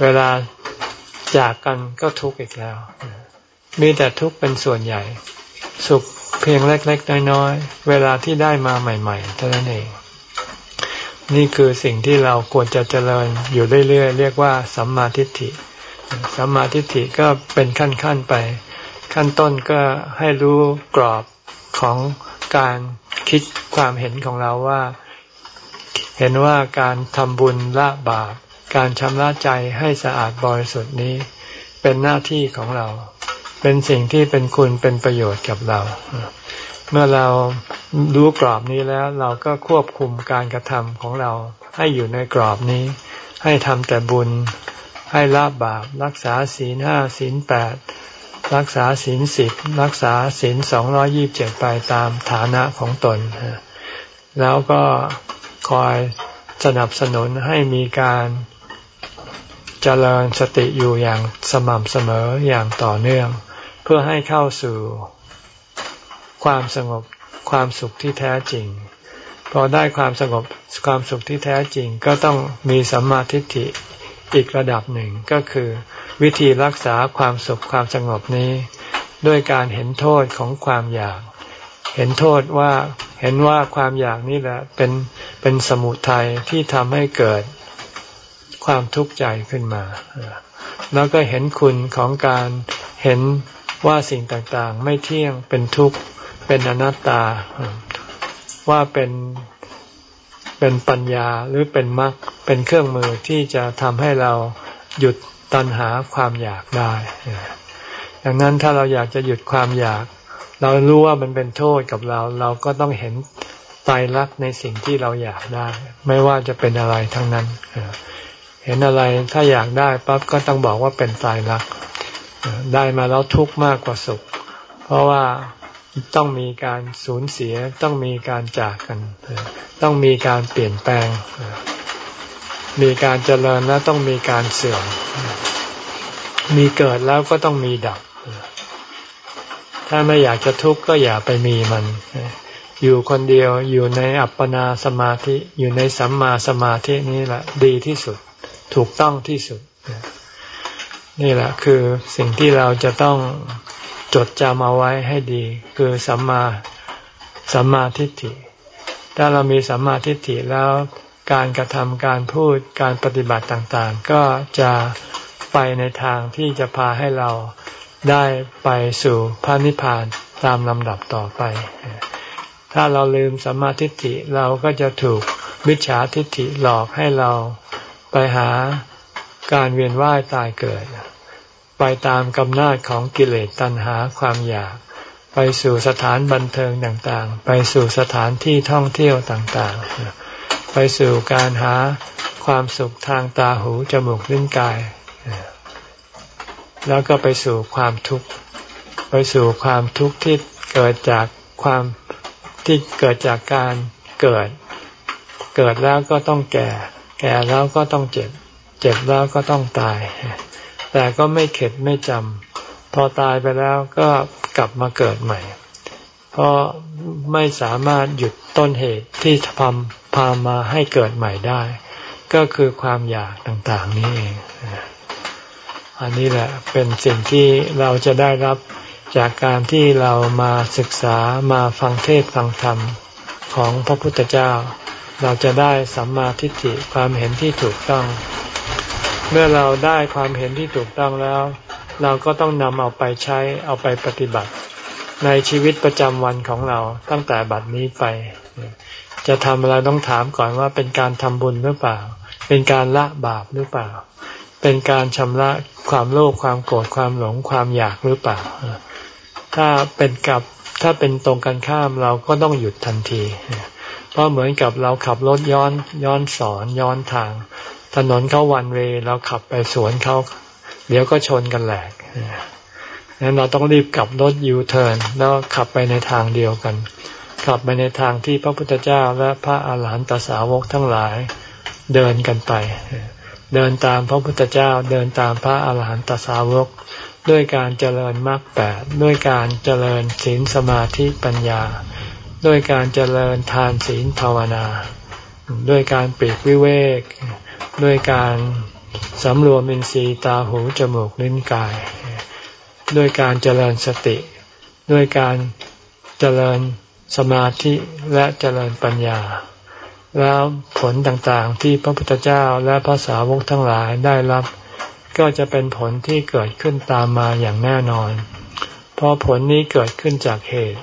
เวลาจากกันก็ทุกข์อีกแล้ว มีแต่ทุกข์เป็นส่วนใหญ่ สุขเพียงเล็กๆน้อยๆเวลาที่ได้มาใหม่ๆเท่านั้นเอง นี่คือสิ่งที่เราควรจะเจริญอยู่เรื่อยๆเรียกว่าสัมมาทิฏฐิ สัมมาทิฏฐิก็เป็นขั้นๆไป ขั้นต้นก็ให้รู้กรอบของการคิดความเห็นของเราว่า เห็นว่าการทำบุญละบาป การชำระใจให้สะอาดบริสุทธิ์นี้ เป็นหน้าที่ของเรา เป็นสิ่งที่เป็นคุณเป็นประโยชน์กับเรา เมื่อเรารู้กรอบนี้แล้วเราก็ควบคุมการกระทำของเราให้อยู่ในกรอบนี้ ให้ทำแต่บุญ ให้ละบาป รักษาศีลห้าศีลแปด รักษาศีลสิบรักษาศีลสองร้อยี่บเจ็ดไปตามฐานะของตน แล้วก็คอยสนับสนุนให้มีการเจริญสติอยู่อย่างสม่ำเสมออย่างต่อเนื่อง เพื่อให้เข้าสู่ความสงบความสุขที่แท้จริง พอได้ความสงบความสุขที่แท้จริง ก็ต้องมีสัมมาทิฏฐิอีกระดับหนึ่งก็คือ วิธีรักษาความสุขความสงบนี้ ด้วยการเห็นโทษของความอยาก เห็นโทษว่าเห็นว่าความอยากนี่แหละเป็นเป็นสมุทัยที่ทำให้เกิดความทุกข์ใจขึ้นมา แล้วก็เห็นคุณของการเห็นว่าสิ่งต่างๆ ไม่เที่ยงเป็นทุกข์เป็นอนัตตา ว่าเป็นเป็นปัญญาหรือเป็นมรรคเป็นเครื่องมือที่จะทำให้เรา หยุดตัณหาความอยากได้ดังนั้นถ้าเราอยากจะหยุดความอยาก เรารู้ว่ามันเป็นโทษกับเรา เราก็ต้องเห็นตายรักในสิ่งที่เราอยากได้ ไม่ว่าจะเป็นอะไรทั้งนั้น เห็นอะไรถ้าอยากได้ปั๊บก็ต้องบอกว่าเป็นตายรัก ได้มาแล้วทุกข์มากกว่าสุข เพราะว่าต้องมีการสูญเสียต้องมีการจากกัน ต้องมีการเปลี่ยนแปลง มีการเจริญแล้วต้องมีการเสื่อม มีเกิดแล้วก็ต้องมีดับ ถ้าไม่อยากจะทุกข์ก็อย่าไปมีมัน อยู่คนเดียวอยู่ในอัปปนาสมาธิอยู่ในสัมมาสมาธินี่แหละ ดีที่สุด ถูกต้องที่สุด นี่แหละคือสิ่งที่เราจะต้องจดจำเอาไว้ให้ดี คือสัมมาสัมมาทิฏฐิ ถ้าเรามีสัมมาทิฏฐิแล้ว การกระทำการพูดการปฏิบัติต่างๆ ก็จะไปในทางที่จะพาให้เราได้ไปสู่พระนิพพานตามลำดับต่อไป ถ้าเราลืมสัมมาทิฏฐิเราก็จะถูกมิจฉาทิฏฐิหลอกให้เราไปหาการเวียนว่ายตายเกิด ไปตามกำนาจของกิเลสตัณหาความอยาก ไปสู่สถานบันเทิงต่างๆ ไปสู่สถานที่ท่องเที่ยวต่างๆ ไปสู่การหาความสุขทางตาหูจมูกลิ้นกาย แล้วก็ไปสู่ความทุกข์ ไปสู่ความทุกข์ที่เกิดจากความที่เกิดจากการเกิด เกิดแล้วก็ต้องแก่ แก่แล้วก็ต้องเจ็บ เจ็บแล้วก็ต้องตาย แต่ก็ไม่เข็ดไม่จำพอตายไปแล้วก็กลับมาเกิดใหม่ เพราะไม่สามารถหยุดต้นเหตุที่ทำพามาให้เกิดใหม่ได้ ก็คือความอยากต่างๆนี้เอง อันนี้แหละเป็นสิ่งที่เราจะได้รับจากการที่เรามาศึกษามาฟังเทศฟังธรรมของพระพุทธเจ้า เราจะได้สัมมาทิฏฐิความเห็นที่ถูกต้อง เมื่อเราได้ความเห็นที่ถูกต้องแล้ว เราก็ต้องนำเอาไปใช้เอาไปปฏิบัติ ในชีวิตประจำวันของเราตั้งแต่บัดนี้ไป จะทำอะไรต้องถามก่อนว่าเป็นการทำบุญหรือเปล่า เป็นการละบาปหรือเปล่า เป็นการชำระความโลภความโกรธความหลงความอยากหรือเปล่า ถ้าเป็นกับถ้าเป็นตรงกันข้ามเราก็ต้องหยุดทันที เพราะเหมือนกับเราขับรถย้อนย้อนสอนย้อนทาง ถนนเขาวันเวเราขับไปสวนเขาเดี๋ยวก็ชนกันแหลก นั้นเราต้องรีบกลับรถยูเทิร์นแล้วขับไปในทางเดียวกัน ขับไปในทางที่พระพุทธเจ้าและพระอาหารหันตสาวกทั้งหลายเดินกันไป เดินตามพระพุทธเจ้าเดินตามพระอาหารหันตสาวก ด้วยการเจริญมรรคแปดด้วยการเจริญศีลสมาธิปัญญา ด้วยการเจริญทานศีลภาวนา ด้วยการปีกวิเวก ด้วยการสำรวมอินทรีย์ตาหูจมูกลิ้นกาย ด้วยการเจริญสติ ด้วยการเจริญสมาธิและเจริญปัญญา แล้วผลต่างๆที่พระพุทธเจ้าและพระสาวกทั้งหลายได้รับ ก็จะเป็นผลที่เกิดขึ้นตามมาอย่างแน่นอน เพราะผลนี้เกิดขึ้นจากเหตุ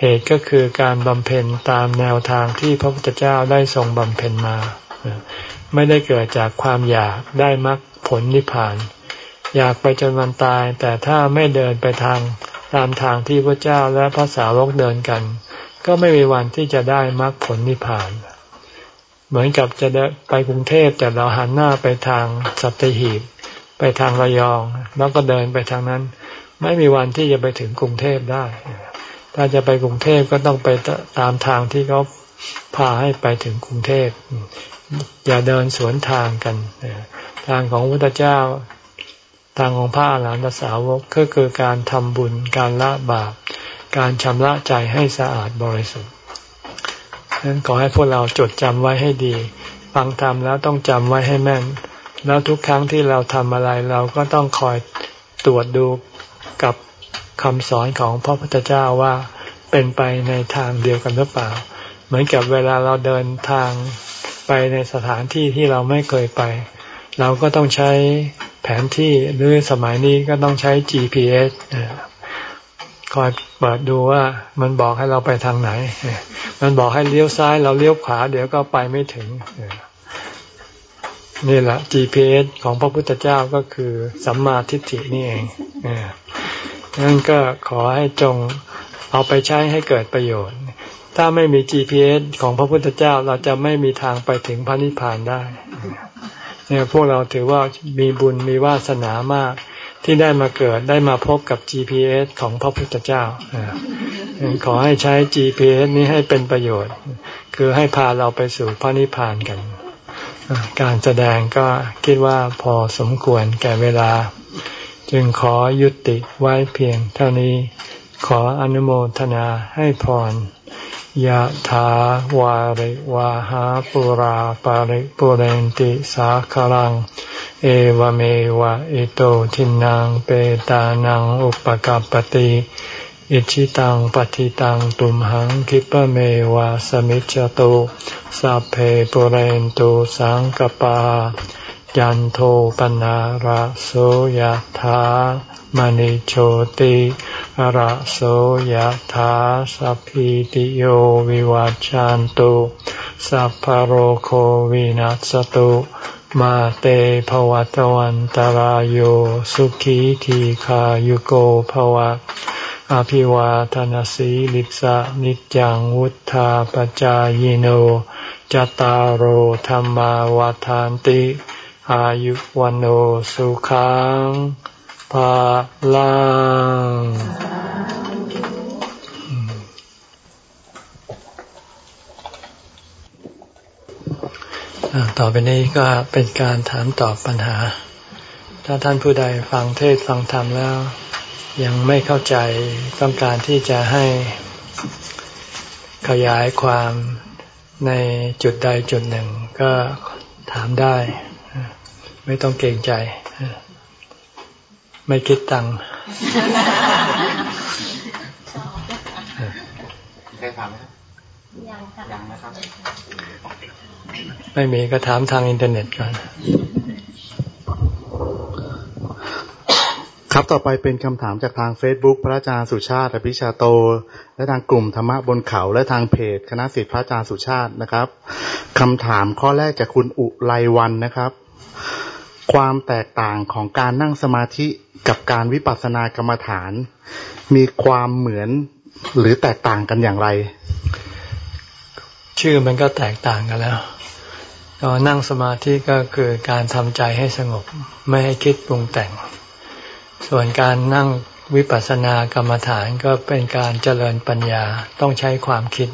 เหตุก็คือการบำเพ็ญตามแนวทางที่พระพุทธเจ้าได้ทรงบำเพ็ญมา ไม่ได้เกิดจากความอยากได้มรรคผลนิพพาน อยากไปจนวันตาย แต่ถ้าไม่เดินไปทางตามทางที่พระเจ้าและพระสาวกเดินกัน ก็ไม่มีวันที่จะได้มรรคผลนิพพาน เหมือนกับจะไปกรุงเทพแต่เราหันหน้าไปทางสัตหีบ ไปทางระยอง แล้วก็เดินไปทางนั้น ไม่มีวันที่จะไปถึงกรุงเทพได้ ถ้าจะไปกรุงเทพก็ต้องไปตามทางที่เขาพาให้ไปถึงกรุงเทพอย่าเดินสวนทางกันทางของพระพุทธเจ้า ทางของพระอรหันตสาวกก็คือการทำบุญ การละบาป การชำระใจให้สะอาดบริสุทธิ์ฉะนั้นขอให้พวกเราจดจำไว้ให้ดี ฟังธรรมแล้วต้องจำไว้ให้แม่น แล้วทุกครั้งที่เราทำอะไรเราก็ต้องคอยตรวจดูกับคำสอนของพระพุทธเจ้าว่าเป็นไปในทางเดียวกันหรือเปล่า เหมือนกับเวลาเราเดินทางไปในสถานที่ที่เราไม่เคยไป เราก็ต้องใช้ แผนที่หรือสมัยนี้ก็ต้องใช้ GPS คอยเปิดดูว่ามันบอกให้เราไปทางไหน มันบอกให้เลี้ยวซ้ายเราเลี้ยวขวาเดี๋ยวก็ไปไม่ถึง นี่แหละ GPS ของพระพุทธเจ้าก็คือสัมมาทิฏฐินี่เองนั่นก็ขอให้จงเอาไปใช้ให้เกิดประโยชน์ ถ้าไม่มี GPS ของพระพุทธเจ้าเราจะไม่มีทางไปถึงพระนิพพานได้ เนี่ยพวกเราถือว่ามีบุญมีวาสนามาก ที่ได้มาเกิดได้มาพบกับ GPS ของพระพุทธเจ้าขอให้ใช้ GPS นี้ให้เป็นประโยชน์ คือให้พาเราไปสู่พระนิพพานกัน การแสดงก็คิดว่าพอสมควรแก่เวลา จึงขอยุติไว้เพียงเท่านี้ ขออนุโมทนาให้พร ยะถาวาริวาหาปุราปาริปุเรนติสาคลัง เอวเมวะอิโตทินังเปตานังอุปกัรปติอิชิตังปฏิตังตุมหังคิปะเมวะสมิจจตุสัพเพปุเรนตุสังกปา ยันโทปนาระโสยธา มณิโชติระโสยธาสัพพิติโยวิวัจจันตุสัพพโรโควินัสตุมาเตภวัตวันตารโยสุขีทีขายุโกภวะ อภิวาทนสีลิสะนิจังวุธาปจายโนจตารโหธรรมาวาทานติ อายุวันโอสุขัง ภาลังต่อไปนี้ก็เป็นการถามตอบปัญหา ถ้าท่านผู้ใดฟังเทศฟังธรรมแล้ว ยังไม่เข้าใจต้องการที่จะให้ขยายความในจุดใดจุดหนึ่ง ก็ถามได้ ไม่ต้องเกรงใจ ไม่คิดตังค์เคยถามไหมยังยังนะครับ ไม่มีก็ถามทางอินเทอร์เน็ตก่อน ครับต่อไปเป็นคำถามจากทาง Facebook พระอาจารย์สุชาติอภิชาโต และทางกลุ่มธรรมะบนเขา และทางเพจคณะสิทธิพระอาจารย์สุชาตินะครับคำถามข้อแรกจากคุณอุไลวันนะครับ ความแตกต่างของการนั่งสมาธิกับการวิปัสสนากรรมฐาน มีความเหมือนหรือแตกต่างกันอย่างไร ชื่อมันก็แตกต่างกันแล้วก็นั่งสมาธิก็คือการทำใจให้สงบไม่ให้คิดปรุงแต่ง ส่วนการนั่งวิปัสสนากรรมฐานก็เป็นการเจริญปัญญาต้องใช้ความคิด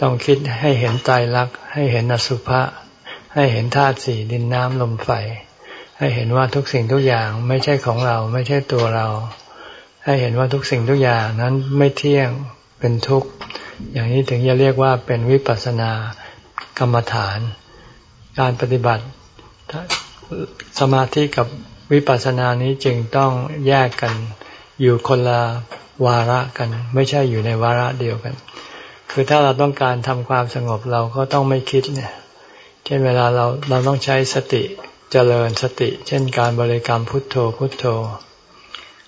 ต้องคิดให้เห็นใจรักให้เห็นอสุภะ ให้เห็นธาตุสี่ดินน้ำลมไฟ ให้เห็นว่าทุกสิ่งทุกอย่างไม่ใช่ของเราไม่ใช่ตัวเรา ให้เห็นว่าทุกสิ่งทุกอย่างนั้นไม่เที่ยงเป็นทุกข์ อย่างนี้ถึงจะเรียกว่าเป็นวิปัสสนากรรมฐาน การปฏิบัติสมาธิกับวิปัสสนานี้จึงต้องแยกกันอยู่คนละวาระกัน ไม่ใช่อยู่ในวาระเดียวกัน คือถ้าเราต้องการทำความสงบเราก็ต้องไม่คิดเนี่ย ช่นเวลาเราเราต้องใช้สติเจริญสติ เช่นการบริกรรมพุทโธพุทโธ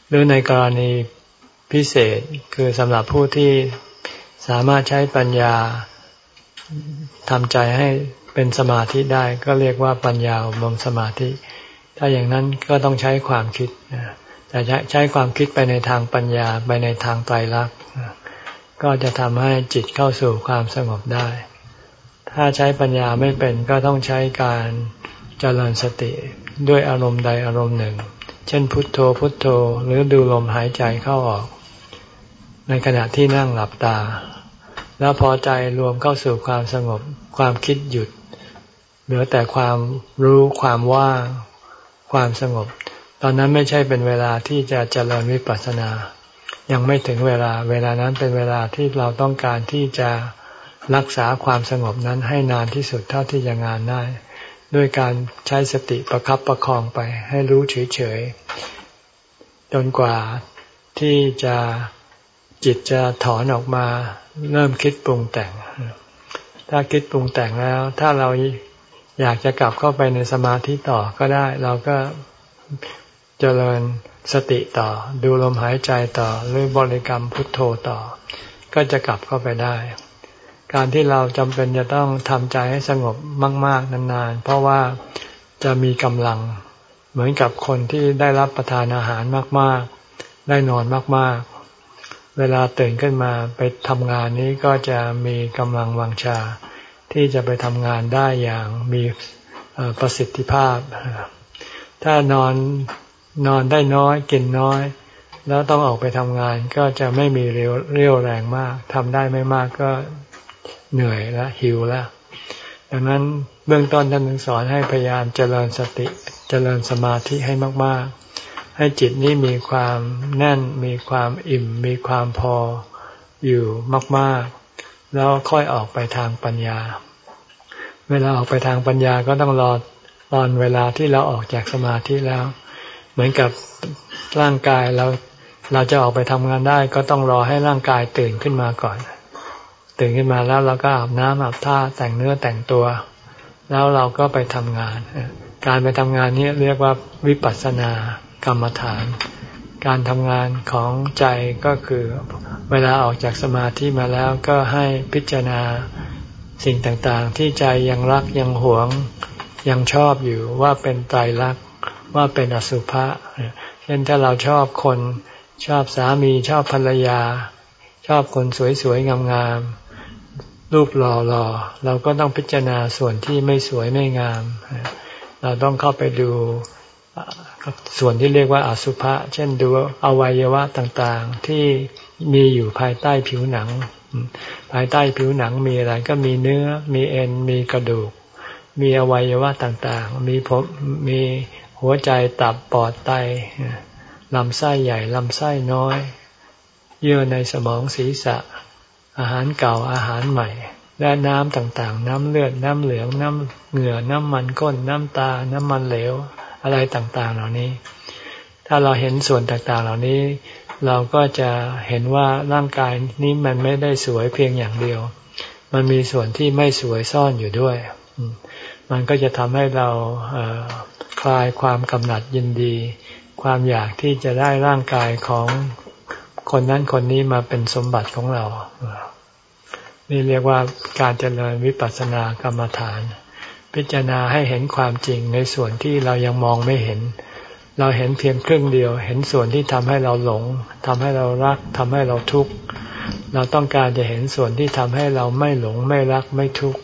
หรือในกรณีพิเศษคือสำหรับผู้ที่สามารถใช้ปัญญาทำใจให้เป็นสมาธิได้ก็เรียกว่าปัญญาอบรมสมาธิ ถ้าอย่างนั้นก็ต้องใช้ความคิดแต่ใช้ความคิดไปในทางปัญญาไปในทางไตรลักษณ์ก็จะทำให้จิตเข้าสู่ความสงบได้ ถ้าใช้ปัญญาไม่เป็นก็ต้องใช้การเจริญสติด้วยอารมณ์ใดอารมณ์หนึ่ง เช่นพุทโธพุทโธหรือดูลมหายใจเข้าออก ในขณะที่นั่งหลับตา แล้วพอใจรวมเข้าสู่ความสงบความคิดหยุด เหลือแต่ความรู้ความว่างความสงบ ตอนนั้นไม่ใช่เป็นเวลาที่จะเจริญวิปัสสนา ยังไม่ถึงเวลาเวลานั้นเป็นเวลาที่เราต้องการที่จะ รักษาความสงบนั้นให้นานที่สุดเท่าที่จะงานได้ ด้วยการใช้สติประครับประคองไป ให้รู้เฉยๆจนกว่าที่จะจิตจะถอนออกมาเริ่มคิดปรุงแต่ง ถ้าคิดปรุงแต่งแล้ว ถ้าเราอยากจะกลับเข้าไปในสมาธิต่อก็ได้ เราก็เจริญสติต่อ ดูลมหายใจต่อ หรือบริกรรมพุทโธต่อ ก็จะกลับเข้าไปได้ การที่เราจำเป็นจะต้องทำใจให้สงบมาก ๆ นานๆ เพราะว่าจะมีกำลังเหมือนกับคนที่ได้รับประทานอาหารมาก ๆ ได้นอนมาก ๆ เวลาตื่นขึ้นมาไปทำงานนี้ก็จะมีกำลังวังชา ที่จะไปทำงานได้อย่างมีประสิทธิภาพ ถ้านอนนอนได้น้อยกินน้อย แล้วต้องออกไปทำงานก็จะไม่มีเรียวเรี่ยวแรงมากทำได้ไม่มากก็ เหนื่อยและหิวแล้วดังนั้นเบื้องต้นท่านถึงสอนให้พยายามเจริญสติเจริญสมาธิให้มาก ๆ ให้จิตนี้มีความแน่นมีความอิ่ม มีความพออยู่มาก ๆ แล้วค่อยออกไปทางปัญญา เวลาออกไปทางปัญญาก็ต้องรอตอนเวลาที่เราออกจากสมาธิแล้ว เหมือนกับร่างกายเราเราจะออกไปทำงานได้ ก็ต้องรอให้ร่างกายตื่นขึ้นมาก่อน ตื่นขึ้นมาแล้วเราก็อาบน้ำอาบท่าแต่งเนื้อแต่งตัว แล้วเราก็ไปทำงาน การไปทำงานนี้เรียกว่าวิปัสสนากรรมฐาน การทำงานของใจก็คือเวลาออกจากสมาธิมาแล้วก็ให้พิจารณาสิ่งต่างๆ ที่ใจยังรักยังหวงยังชอบอยู่ว่าเป็นไตรลักษณ์ว่าเป็นอสุภะเช่นถ้าเราชอบคนชอบสามีชอบภรรยา ชอบคนสวยๆงามๆ รูปหล่อๆเราก็ต้องพิจารณาส่วนที่ไม่สวยไม่งาม เราต้องเข้าไปดูส่วนที่เรียกว่าอสุภะเช่นดูอวัยวะต่างๆ ที่มีอยู่ภายใต้ผิวหนัง ภายใต้ผิวหนังมีอะไรก็มีเนื้อ มีเอ็น มีกระดูก มีอวัยวะต่างๆ มีผมมีหัวใจตับปอดไตลำไส้ใหญ่ลำไส้น้อย เยื่อในสมองศีรษะ อาหารเก่าอาหารใหม่ และน้ำต่างๆ น้ำเลือดน้ำเหลืองน้ำเหงื่อน้ำมันก้น น้ำตา น้ำมันเหลว อะไรต่างๆ เหล่านี้ ถ้าเราเห็นส่วนต่างๆ เหล่านี้ เราก็จะเห็นว่าร่างกายนี้มันไม่ได้สวยเพียงอย่างเดียว มันมีส่วนที่ไม่สวยซ่อนอยู่ด้วย มันก็จะทำให้เราคลายความกำหนัดยินดี ความอยากที่จะได้ร่างกายของ คนนั้นคนนี้มาเป็นสมบัติของเรา นี่เรียกว่าการเจริญวิปัสสนากรรมฐาน พิจารณาให้เห็นความจริงในส่วนที่เรายังมองไม่เห็น เราเห็นเพียงครึ่งเดียว เห็นส่วนที่ทำให้เราหลงทำให้เรารักทำให้เราทุกข์เราต้องการจะเห็นส่วนที่ทำให้เราไม่หลงไม่รักไม่ทุกข์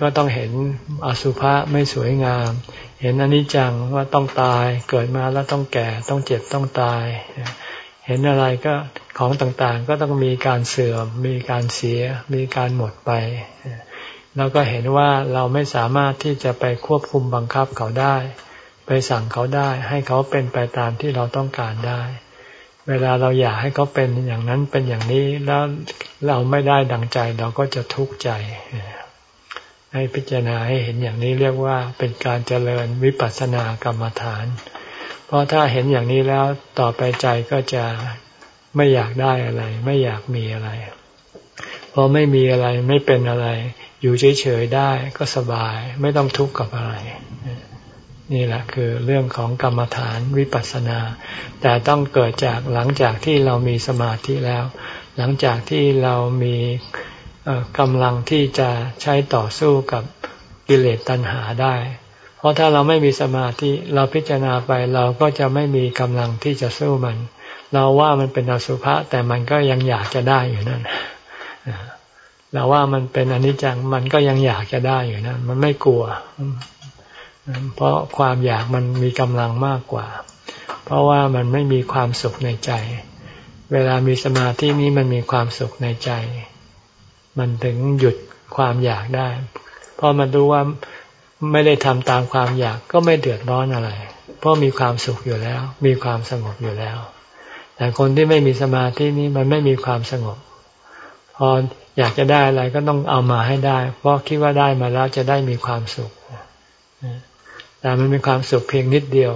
ก็ต้องเห็นอสุภะไม่สวยงาม เห็นอนิจจังว่าต้องตาย เกิดมาแล้วต้องแก่ ต้องเจ็บต้องตาย เห็นอะไรก็ของต่างๆ ก็ต้องมีการเสื่อม มีการเสีย มีการหมดไป แล้วก็เห็นว่าเราไม่สามารถที่จะไปควบคุมบังคับเขาได้ ไปสั่งเขาได้ ให้เขาเป็นไปตามที่เราต้องการได้ เวลาเราอยากให้เขาเป็นอย่างนั้นเป็นอย่างนี้แล้วเราไม่ได้ดังใจเราก็จะทุกข์ใจ ให้พิจารณาให้เห็นอย่างนี้เรียกว่าเป็นการเจริญวิปัสสนากรรมฐานเราะถ้าเห็นอย่างนี้แล้วต่อไปใจก็จะไม่อยากได้อะไร ไม่อยากมีอะไรพอไม่มีอะไรไม่เป็นอะไร อยู่เฉยๆได้ก็สบาย ไม่ต้องทุกข์กับอะไร นี่แหละคือเรื่องของกรรมฐานวิปัสสนา แต่ต้องเกิดจากหลังจากที่เรามีสมาธิแล้ว หลังจากที่เรามีกำลังที่จะใช้ต่อสู้กับกิเลสตัณหาได้ เพราะถ้าเราไม่มีสมาธิเราพิจารณาไปเราก็จะไม่มีกำลังที่จะสู้มัน เราว่ามันเป็นอสุภะแต่มันก็ยังอยากจะได้อยู่นั่นเราว่ามันเป็นอนิจจังมันก็ยังอยากจะได้อยู่นั่นมันไม่กลัว เพราะความอยากมันมีกำลังมากกว่า เพราะว่ามันไม่มีความสุขในใจ เวลามีสมาธินี้มันมีความสุขในใจ มันถึงหยุดความอยากได้ เพราะมันรู้ว่า ไม่ได้ทำตามความอยากก็ไม่เดือดร้อนอะไร เพราะมีความสุขอยู่แล้ว มีความสงบอยู่แล้ว แต่คนที่ไม่มีสมาธินี้มันไม่มีความสงบ พออยากจะได้อะไรก็ต้องเอามาให้ได้ เพราะคิดว่าได้มาแล้วจะได้มีความสุข แต่มันเป็นความสุขเพียงนิดเดียว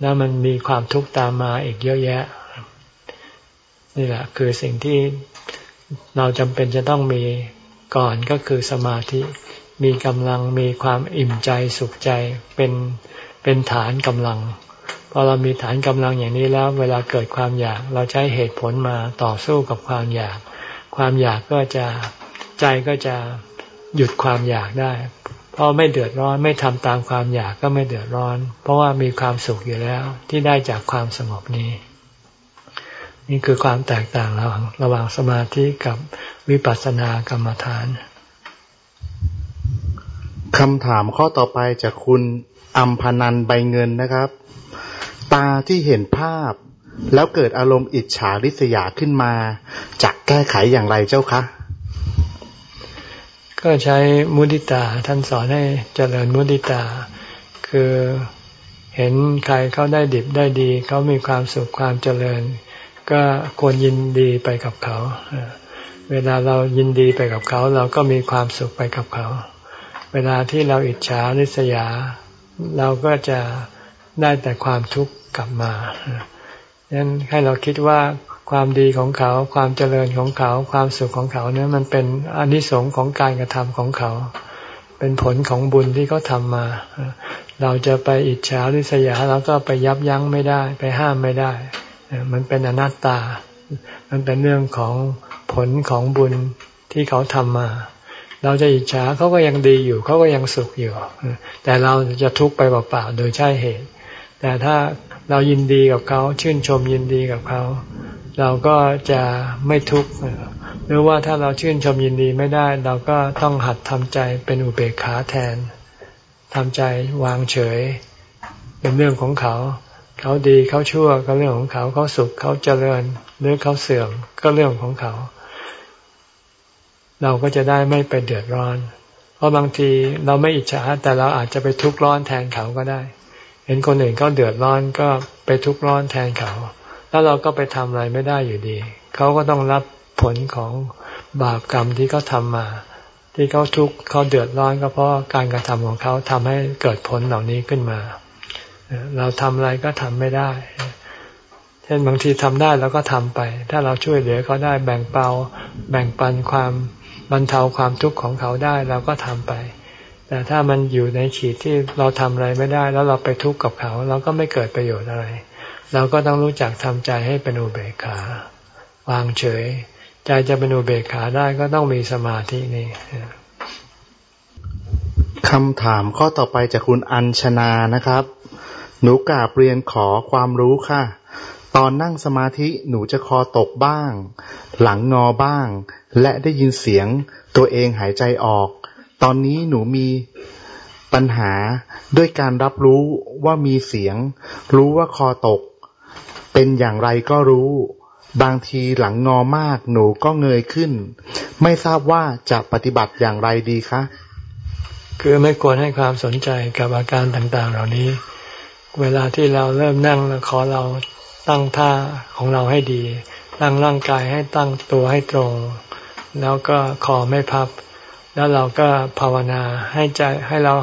แล้วมันมีความทุกข์ตามมาอีกเยอะแยะ นี่แหละ คือสิ่งที่เราจำเป็นจะต้องมีก่อนก็คือสมาธิ มีกำลังมีความอิ่มใจสุขใจเป็นเป็นฐานกำลังพอเรามีฐานกำลังอย่างนี้แล้ว เวลาเกิดความอยาก เราใช้เหตุผลมาต่อสู้กับความอยาก ความอยากก็จะใจก็จะหยุดความอยากได้เพราะไม่เดือดร้อนไม่ทำตามความอยากก็ไม่เดือดร้อน เพราะว่ามีความสุขอยู่แล้วที่ได้จากความสงบนี้ นี่คือความแตกต่างระหว่างระหว่างสมาธิกับวิปัสสนากรรมฐาน คำถามข้อต่อไปจากคุณอัมพนันใบเงินนะครับ ตาที่เห็นภาพ แล้วเกิดอารมณ์อิจฉาริษยาขึ้นมาจะแก้ไขอย่างไรเจ้าคะ ก็ใช้มุติตาท่านสอนให้เจริญมุติตา คือเห็นใครเขาได้ดิบได้ดี เขามีความสุขความเจริญ ก็ควรยินดีไปกับเขา เวลาเรายินดีไปกับเขา เราก็มีความสุขไปกับเขา เวลาที่เราอิจฉาริษยา เราก็จะได้แต่ความทุกข์กลับมาดังนั้นให้เราคิดว่าความดีของเขา ความเจริญของเขา ความสุขของเขาเนี่ยมันเป็นอนิสงค์ของการกระทำของเขา เป็นผลของบุญที่เขาทำมา เราจะไปอิจฉาริษยาเราก็ไปยับยั้งไม่ได้ ไปห้ามไม่ได้ มันเป็นอนัตตา มันเป็นเรื่องของผลของบุญที่เขาทำมา เราจะอิจฉาเขาก็ยังดีอยู่เขาก็ยังสุขอยู่ แต่เราจะทุกข์ไปเปล่าๆโดยใช่เหตุ แต่ถ้าเรายินดีกับเขาชื่นชมยินดีกับเขาเราก็จะไม่ทุกข์หรือว่าถ้าเราชื่นชมยินดีไม่ได้ เราก็ต้องหัดทำใจเป็นอุเบกขาแทนทำใจวางเฉย เป็นเรื่องของเขา เขาดีเขาชั่วก็เรื่องของเขาเขาสุขเขาเจริญ หรือเขาเสื่อมก็เรื่องของเขา เราก็จะได้ไม่ไปเดือดร้อน เพราะบางทีเราไม่อิจฉาแต่เราอาจจะไปทุกข์ร้อนแทนเขาก็ได้ เห็นคนอื่นเขาเดือดร้อนก็ไปทุกข์ร้อนแทนเขา แล้วเราก็ไปทำอะไรไม่ได้อยู่ดี เขาก็ต้องรับผลของบาปกรรมที่เขาทามา ที่เขาทุกข์เขาเดือดร้อนก็เพราะการกระทำของเขาทำให้เกิดผลเหล่านี้ขึ้นมา เราทำอะไรก็ทำไม่ได้เช่นบางทีทำได้เราก็ทำไป ถ้าเราช่วยเหลือเขาได้แบ่งเปาแบ่งปันความ บรรเทาความทุกข์ของเขาได้เราก็ทำไป แต่ถ้ามันอยู่ในขีดที่เราทำอะไรไม่ได้ แล้วเราไปทุกข์กับเขา เราก็ไม่เกิดประโยชน์อะไร เราก็ต้องรู้จักทำใจให้เป็นอุเบกขาวางเฉย ใจจะเป็นอุเบกขาได้ก็ต้องมีสมาธินี่คำถามข้อต่อไปจากคุณอัญชนานะครับ หนูกราบเรียนขอความรู้ค่ะ ตอนนั่งสมาธิหนูจะคอตกบ้าง หลังงอบ้าง และได้ยินเสียงตัวเองหายใจออก ตอนนี้หนูมีปัญหาด้วยการรับรู้ว่ามีเสียง รู้ว่าคอตก เป็นอย่างไรก็รู้ บางทีหลังงอมากหนูก็เงยขึ้น ไม่ทราบว่าจะปฏิบัติอย่างไรดีคะ คือไม่ควรให้ความสนใจกับอาการต่างๆ เหล่านี้ เวลาที่เราเริ่มนั่งขอเราตั้งท่าของเราให้ดี ตั้งร่างกายให้ตั้งตัวให้ตรง แล้วก็คอไม่พับ แล้วเราก็ภาวนาให้ใจให้เรา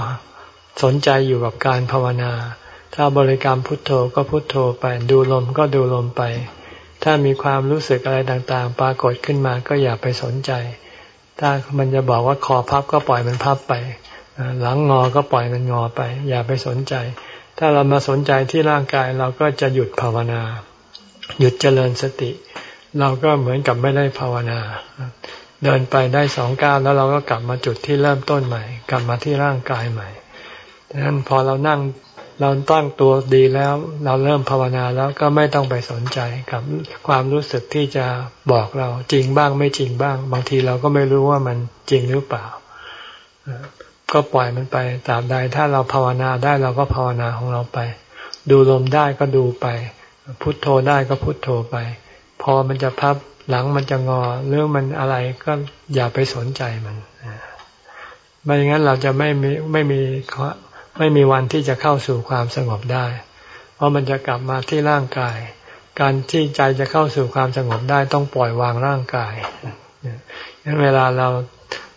สนใจอยู่กับการภาวนา ถ้าบริกรรมพุทโธก็พุทโธไป ดูลมก็ดูลมไป ถ้ามีความรู้สึกอะไรต่างๆ ปรากฏขึ้นมาก็อย่าไปสนใจ ถ้ามันจะบอกว่าคอพับก็ปล่อยมันพับไป หลังงอก็ปล่อยมันงอไป อย่าไปสนใจ ถ้าเรามาสนใจที่ร่างกายเราก็จะหยุดภาวนา หยุดเจริญสติ เราก็เหมือนกับไม่ได้ภาวนา เดินไปได้สองก้าวแล้วเราก็กลับมาจุดที่เริ่มต้นใหม่ กลับมาที่ร่างกายใหม่ดังนั้นพอเรานั่งเราตั้งตัวดีแล้ว เราเริ่มภาวนาแล้วก็ไม่ต้องไปสนใจกับความรู้สึกที่จะบอกเราจริงบ้างไม่จริงบ้าง บางทีเราก็ไม่รู้ว่ามันจริงหรือเปล่า ก็ปล่อยมันไปตราบใดถ้าเราภาวนาได้เราก็ภาวนาของเราไป ดูลมได้ก็ดูไป พุโทโธได้ก็พุโทโธไป พอมันจะพับหลังมันจะงอหรือมันอะไรก็อย่าไปสนใจมันไม่อย่างนั้นเราจะไม่มีไม่มีไม่มีวันที่จะเข้าสู่ความสงบได้ เพราะมันจะกลับมาที่ร่างกาย การที่ใจจะเข้าสู่ความสงบได้ต้องปล่อยวางร่างกายงั้นเวลาเรา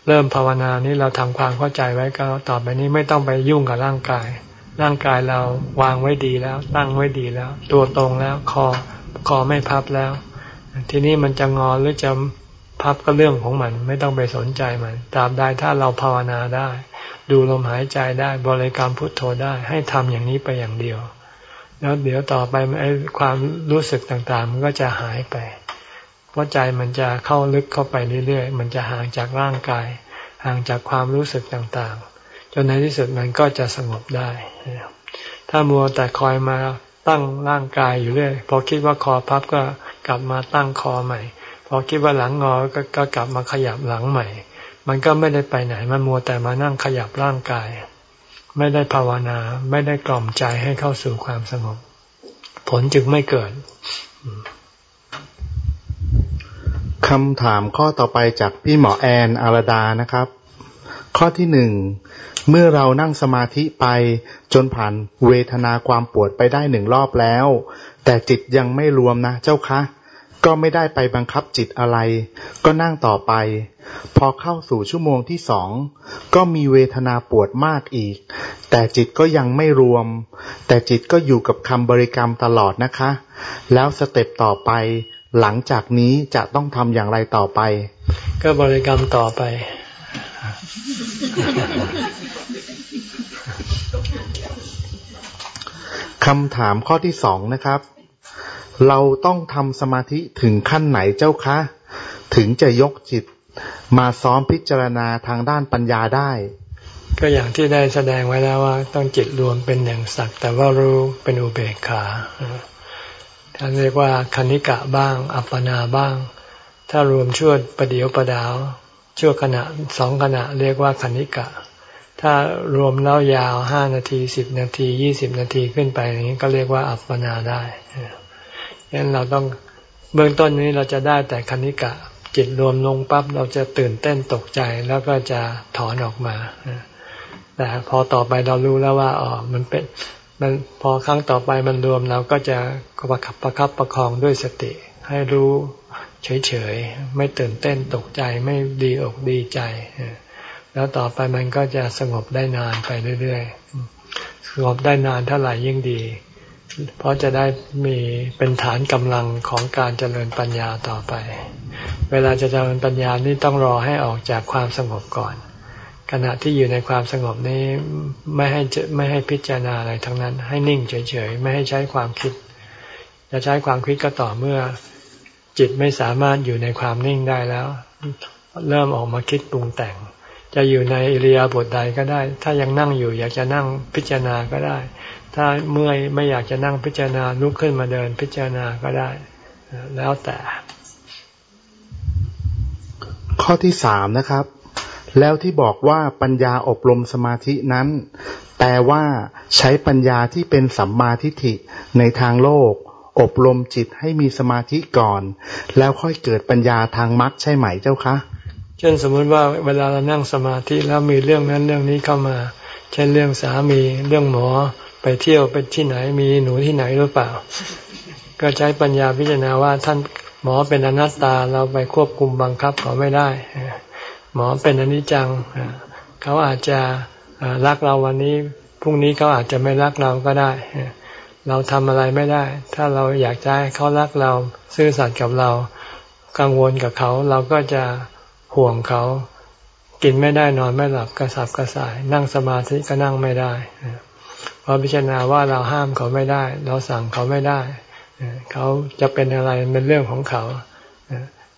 เริ่มภาวนานี้เราทำความเข้าใจไว้ก็ต่อไปนี้ไม่ต้องไปยุ่งกับร่างกาย ร่างกายเราวางไว้ดีแล้ว ตั้งไว้ดีแล้ว ตัวตรงแล้ว คอคอไม่พับแล้ว ทีนี้มันจะงอหรือจะพับก็เรื่องของมัน ไม่ต้องไปสนใจมันตราบใดถ้าเราภาวนาได้ ดูลมหายใจได้บริกรรมพุทโธได้ ให้ทำอย่างนี้ไปอย่างเดียว แล้วเดี๋ยวต่อไปไอ้ความรู้สึกต่างๆ มันก็จะหายไป เพราะใจมันจะเข้าลึกเข้าไปเรื่อยๆ มันจะห่างจากร่างกาย ห่างจากความรู้สึกต่างๆ จนในที่สุดมันก็จะสงบได้ ถ้ามัวแต่คอยมา ตั้งร่างกายอยู่เรื่อยพอคิดว่าคอพับก็กลับมาตั้งคอใหม่ พอคิดว่าหลังงอก็ก็กลับมาขยับหลังใหม่ มันก็ไม่ได้ไปไหนมันมัวแต่มานั่งขยับร่างกาย ไม่ได้ภาวนา ไม่ได้กล่อมใจให้เข้าสู่ความสงบ ผลจึงไม่เกิดคำถามข้อต่อไปจากพี่หมอแอน อารดานะครับ ข้อที่หนึ่ง เมื่อเรานั่งสมาธิไปจนผ่านเวทนาความปวดไปได้หนึ่งรอบแล้ว แต่จิตยังไม่รวมนะเจ้าคะก็ไม่ได้ไปบังคับจิตอะไร ก็นั่งต่อไป พอเข้าสู่ชั่วโมงที่สองก็มีเวทนาปวดมากอีก แต่จิตก็ยังไม่รวม แต่จิตก็อยู่กับคำบริกรรมตลอดนะคะ แล้วสเต็ปต่อไป หลังจากนี้จะต้องทำอย่างไรต่อไป ก็บริกรรมต่อไป คำถามข้อที่สองนะครับ เราต้องทำสมาธิถึงขั้นไหนเจ้าคะ ถึงจะยกจิตมาซ้อมพิจารณาทางด้านปัญญาได้ ก็อย่างที่ได้แสดงไว้แล้วว่า ต้องจิตรวมเป็นอย่างสัก แต่ว่ารู้เป็นอุเบกขาท่านเรียกว่าคณิกะบ้าง อัปปนาบ้าง ถ้ารวมชั่วประเดียวประดาว ชั่วขณะสองขณะเรียกว่าคณิกะ ถ้ารวมแล้วยาวห้านาทีสิบนาทียี่สิบนาทีขึ้นไปอย่างนี้ก็เรียกว่าอัปปนาได้ยันั้นเราต้องเบื้องต้นนี้เราจะได้แต่คณิกะ จิตรวมลงปั๊บเราจะตื่นเต้นตกใจแล้วก็จะถอนออกมาแต่พอต่อไปเรารู้แล้วว่าอ๋อมันเป็นมันพอครั้งต่อไปมันรวมเราก็จะประคับประคับประคองด้วยสติ ให้รู้เฉยๆ ไม่ตื่นเต้นตกใจไม่ดีอกดีใจ แล้วต่อไปมันก็จะสงบได้นานไปเรื่อยๆ สงบได้นานเท่าไหร่ยิ่งดี เพราะจะได้มีเป็นฐานกำลังของการเจริญปัญญาต่อไป เวลาจะเจริญปัญญานี่ต้องรอให้ออกจากความสงบก่อน ขณะที่อยู่ในความสงบนี้ไม่ให้ไม่ให้พิจารณาอะไรทั้งนั้น ให้นิ่งเฉยๆ ไม่ให้ใช้ความคิด จะใช้ความคิดก็ต่อเมื่อ จิตไม่สามารถอยู่ในความนิ่งได้แล้ว เริ่มออกมาคิดปรุงแต่ง จะอยู่ในอิริยาบถใดก็ได้ ถ้ายังนั่งอยู่อยากจะนั่งพิจารณาก็ได้ ถ้าเมื่อยไม่อยากจะนั่งพิจารณาลุกขึ้นมาเดินพิจารณาก็ได้ แล้วแต่ ข้อที่สามนะครับ แล้วที่บอกว่าปัญญาอบรมสมาธินั้นแปลว่าใช้ปัญญาที่เป็นสัมมาทิฏฐิในทางโลก อบรมจิตให้มีสมาธิก่อน แล้วค่อยเกิดปัญญาทางมรรคใช่ไหมเจ้าคะ เช่นสมมติว่าเวลาเรานั่งสมาธิแล้วมีเรื่องนั้นเรื่องนี้เข้ามา เช่นเรื่องสามีเรื่องหมอไปเที่ยวไปที่ไหนมีหนูที่ไหนหรือเปล่า ก็ใช้ปัญญาพิจารณาว่าท่านหมอเป็นอนัตตาเราไปควบคุมบังคับเขาไม่ได้ หมอเป็นอนิจจังเขาอาจจะรักเราวันนี้พรุ่งนี้เขาอาจจะไม่รักเราก็ได้ เราทำอะไรไม่ได้ ถ้าเราอยากจะให้เขารักเราซื่อสัตย์กับเรา กังวลกับเขาเราก็จะห่วงเขา กินไม่ได้นอนไม่หลับกระสับกระส่าย นั่งสมาธิก็นั่งไม่ได้เพราะพิจารณาว่าเราห้ามเขาไม่ได้ เราสั่งเขาไม่ได้ เขาจะเป็นอะไรเป็นเรื่องของเขา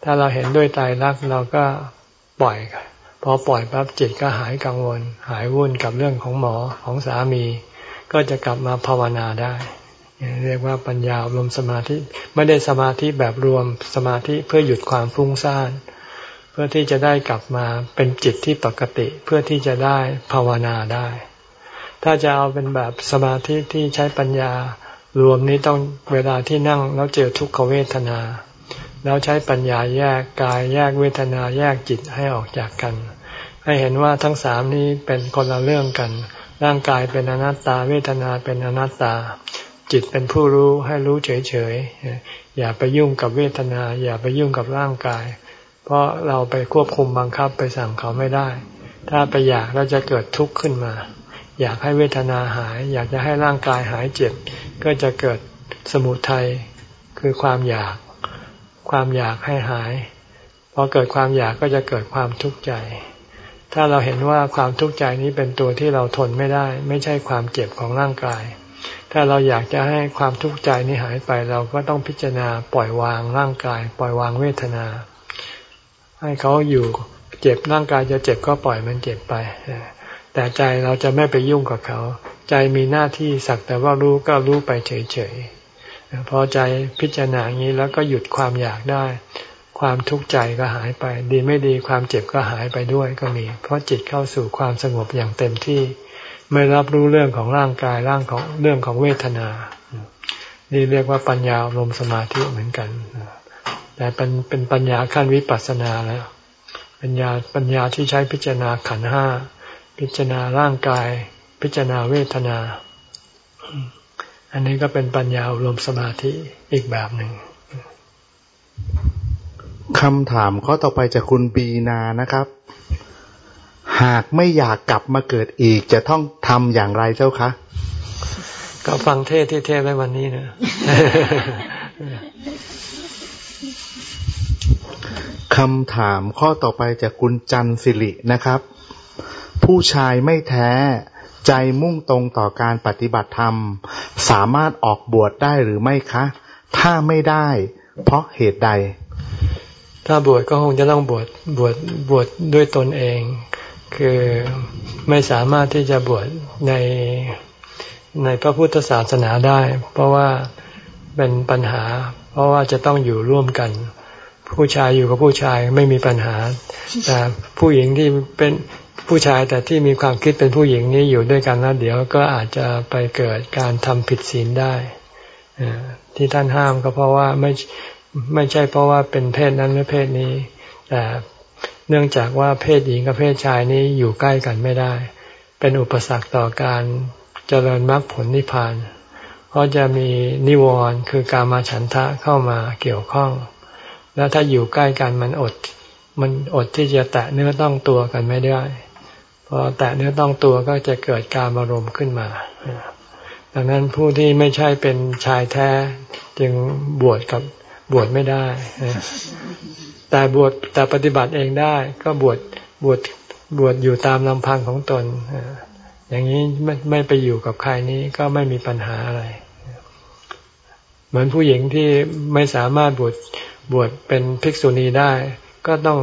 ถ้าเราเห็นด้วยใจรักเราก็ปล่อยพอปล่อยปั๊บจิตก็หายกังวล หายวุ่นกับเรื่องของหมอของสามี ก็จะกลับมาภาวนาได้ เรียกว่าปัญญาลมสมาธิไม่ได้สมาธิแบบรวมสมาธิเพื่อหยุดความฟุ้งซ่าน เพื่อที่จะได้กลับมาเป็นจิตที่ปกติเพื่อที่จะได้ภาวนาได้ ถ้าจะเอาเป็นแบบสมาธิที่ใช้ปัญญารวมนี้ต้องเวลาที่นั่งแล้วเจอทุกขเวทนาแล้วใช้ปัญญาแยกกายแยกเวทนาแยกจิตให้ออกจากกัน ให้เห็นว่าทั้งสามนี้เป็นคนละเรื่องกัน ร่างกายเป็นอนัตตา เวทนาเป็นอนัตตา จิตเป็นผู้รู้ให้รู้เฉยๆ อย่าไปยุ่งกับเวทนา อย่าไปยุ่งกับร่างกาย เพราะเราไปควบคุมบังคับไปสั่งเขาไม่ได้ ถ้าไปอยากเราจะเกิดทุกข์ขึ้นมา อยากให้เวทนาหาย อยากจะให้ร่างกายหายเจ็บ ก็จะเกิดสมุทัยคือความอยาก ความอยากให้หายพอเกิดความอยากก็จะเกิดความทุกข์ใจ ถ้าเราเห็นว่าความทุกข์ใจนี้เป็นตัวที่เราทนไม่ได้ ไม่ใช่ความเจ็บของร่างกาย ถ้าเราอยากจะให้ความทุกข์ใจนี้หายไปเราก็ต้องพิจารณาปล่อยวางร่างกาย ปล่อยวางเวทนา ให้เขาอยู่เจ็บร่างกายจะเจ็บก็ปล่อยมันเจ็บไป แต่ใจเราจะไม่ไปยุ่งกับเขา ใจมีหน้าที่สักแต่ว่ารู้ก็รู้ไปเฉยๆพอใจพิจารณาอย่างนี้แล้วก็หยุดความอยากได้ ความทุกข์ใจก็หายไป ดีไม่ดีความเจ็บก็หายไปด้วยก็มี เพราะจิตเข้าสู่ความสงบอย่างเต็มที่ ไม่รับรู้เรื่องของร่างกายร่างของเรื่องของเวทนา นี่เรียกว่าปัญญาลมสมาธิเหมือนกัน แต่เป็นเป็นปัญญาขั้นวิปัสสนาแล้ว ปัญญาปัญญาที่ใช้พิจารณาขันห้า พิจารณาร่างกาย พิจารณาเวทนา อันนี้ก็เป็นปัญญาลมสมาธิอีกแบบหนึ่ง คำถามข้อต่อไปจากคุณปีนานะครับ หากไม่อยากกลับมาเกิดอีก จะต้องทำอย่างไรเจ้าคะก็ฟังเทศที่เทศไว้วันนี้นะคำถามข้อต่อไปจากคุณจันสิรินะครับ ผู้ชายไม่แท้ใจมุ่งตรงต่อการปฏิบัติธรรม สามารถออกบวชได้หรือไม่คะ ถ้าไม่ได้ เพราะเหตุใด ถ้าบวชก็คงจะต้องบวชบวชบวชด้วยตนเอง คือไม่สามารถที่จะบวชในในพระพุทธศาสนาได้ เพราะว่าเป็นปัญหา เพราะว่าจะต้องอยู่ร่วมกัน ผู้ชายอยู่กับผู้ชายไม่มีปัญหา แต่ผู้หญิงที่เป็นผู้ชายแต่ที่มีความคิดเป็นผู้หญิงนี้อยู่ด้วยกันแล้วเดี๋ยวก็อาจจะไปเกิดการทำผิดศีลได้ที่ท่านห้ามก็เพราะว่าไม่ ไม่ใช่เพราะว่าเป็นเพศนั้นหรือเพศนี้ แต่เนื่องจากว่าเพศหญิงกับเพศชายนี้อยู่ใกล้กันไม่ได้ เป็นอุปสรรคต่อการเจริญมรรคผลนิพพาน เพราะจะมีนิวรณ์คือการมาฉันทะเข้ามาเกี่ยวข้อง แล้วถ้าอยู่ใกล้กันมันอด มันอดที่จะแตะเนื้อต้องตัวกันไม่ได้พอแตะเนื้อต้องตัวก็จะเกิดการอารมณ์ขึ้นมาดังนั้นผู้ที่ไม่ใช่เป็นชายแท้จึงบวชกับ บวชไม่ได้ แต่บวชแต่ปฏิบัติเองได้ ก็บวชบวชบวชอยู่ตามลำพังของตนอย่างนี้ไม่ไม่ไปอยู่กับใครนี้ก็ไม่มีปัญหาอะไร เหมือนผู้หญิงที่ไม่สามารถบวชบวชเป็นภิกษุณีได้ ก็ต้อง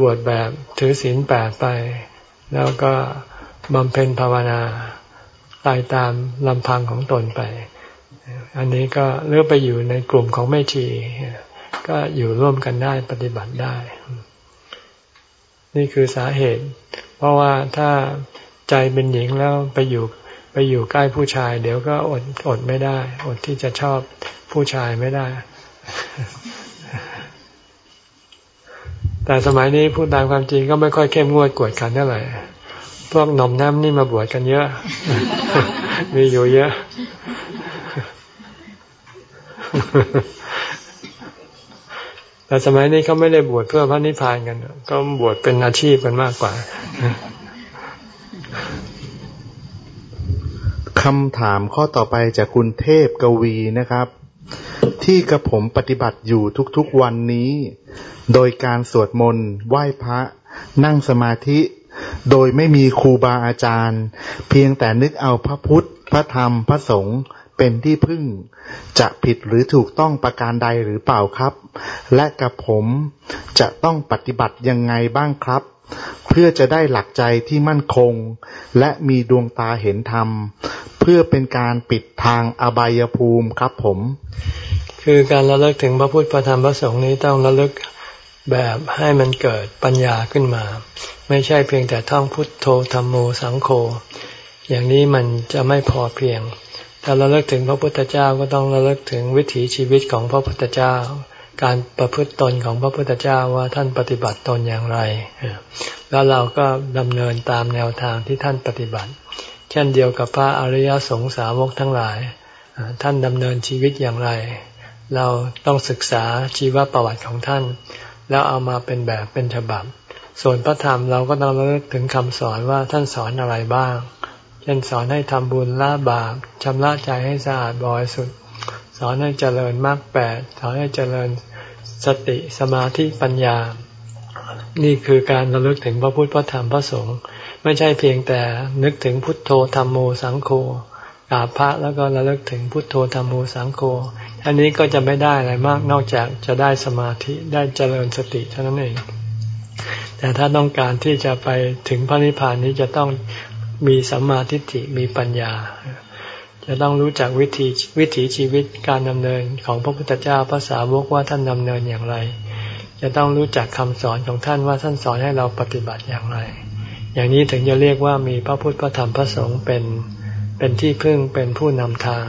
บวชแบบถือศีลแปดไป แล้วก็บำเพ็ญภาวนาตายตามลำพังของตนไป อันนี้ก็เลือกไปอยู่ในกลุ่มของแม่ชีก็อยู่ร่วมกันได้ปฏิบัติได้ นี่คือสาเหตุ เพราะว่าถ้าใจเป็นหญิงแล้วไปอยู่ไปอยู่ใกล้ผู้ชาย เดี๋ยวก็อดอดไม่ได้ อดที่จะชอบผู้ชายไม่ได้ แต่สมัยนี้พูดตามความจริงก็ไม่ค่อยเข้มงวดกวดขันเท่าไหร่พวกหนมน้ำนี่มาบวชกันเยอะ มีอยู่เยอะ แต่สมัยนี้เขาไม่ได้บวชเพื่อพระนิพพานกัน ก็บวชเป็นอาชีพกันมากกว่าคำถามข้อต่อไปจากคุณเทพกวีนะครับ ที่กระผมปฏิบัติอยู่ทุกๆวันนี้ โดยการสวดมนต์ไหว้พระ นั่งสมาธิ โดยไม่มีครูบาอาจารย์ เพียงแต่นึกเอาพระพุทธ พระธรรมพระสงฆ์ เป็นที่พึ่ง จะผิดหรือถูกต้องประการใดหรือเปล่าครับ และกับผมจะต้องปฏิบัติยังไงบ้างครับ เพื่อจะได้หลักใจที่มั่นคง และมีดวงตาเห็นธรรม เพื่อเป็นการปิดทางอบายภูมิครับผม คือการระลึกถึงพระพุทธพระธรรมพระสงฆ์นี้ต้องระลึกแบบให้มันเกิดปัญญาขึ้นมา ไม่ใช่เพียงแต่ท่องพุทโธธรรมโมสังโฆอย่างนี้มันจะไม่พอเพียง ถ้าเราเลิกถึงพระพุทธเจ้าก็ต้องเราเลิกถึงวิถีชีวิตของพระพุทธเจ้า การประพฤติตนของพระพุทธเจ้าว่าท่านปฏิบัติตนอย่างไร แล้วเราก็ดำเนินตามแนวทางที่ท่านปฏิบัติ เช่นเดียวกับพระอริยสงสาวกทั้งหลาย ท่านดำเนินชีวิตอย่างไร เราต้องศึกษาชีวประวัติของท่าน แล้วเอามาเป็นแบบเป็นฉบับ ส่วนพระธรรมเราก็ต้องระลึกถึงคำสอนว่าท่านสอนอะไรบ้าง เช่นสอนให้ทำบุญละบาปชำระใจให้สะอาดบริสุทธิ์สอนให้เจริญมรรคแปดสอนให้เจริญสติสมาธิปัญญา นี่คือการระลึกถึงพระพุทธพระธรรมพระสงฆ์ไม่ใช่เพียงแต่นึกถึงพุทโธธรรมโมสังโฆกราบพระแล้วก็ระลึกถึงพุทโธธรรมโมสังโฆอันนี้ก็จะไม่ได้อะไรมากนอกจากจะได้สมาธิได้เจริญสติเท่านั้นเอง แต่ถ้าต้องการที่จะไปถึงพระนิพพานนี้จะต้อง มีสัมมาทิฏฐิมีปัญญา จะต้องรู้จักวิธีวิถีชีวิตการดำเนินของพระพุทธเจ้าภาษาวกว่าท่านดำเนินอย่างไร จะต้องรู้จักคำสอนของท่านว่าท่านสอนให้เราปฏิบัติอย่างไร อย่างนี้ถึงจะเรียกว่ามีพระพุทธพระธรรมพระสงฆ์เป็นเป็นที่พึ่งเป็นผู้นำทาง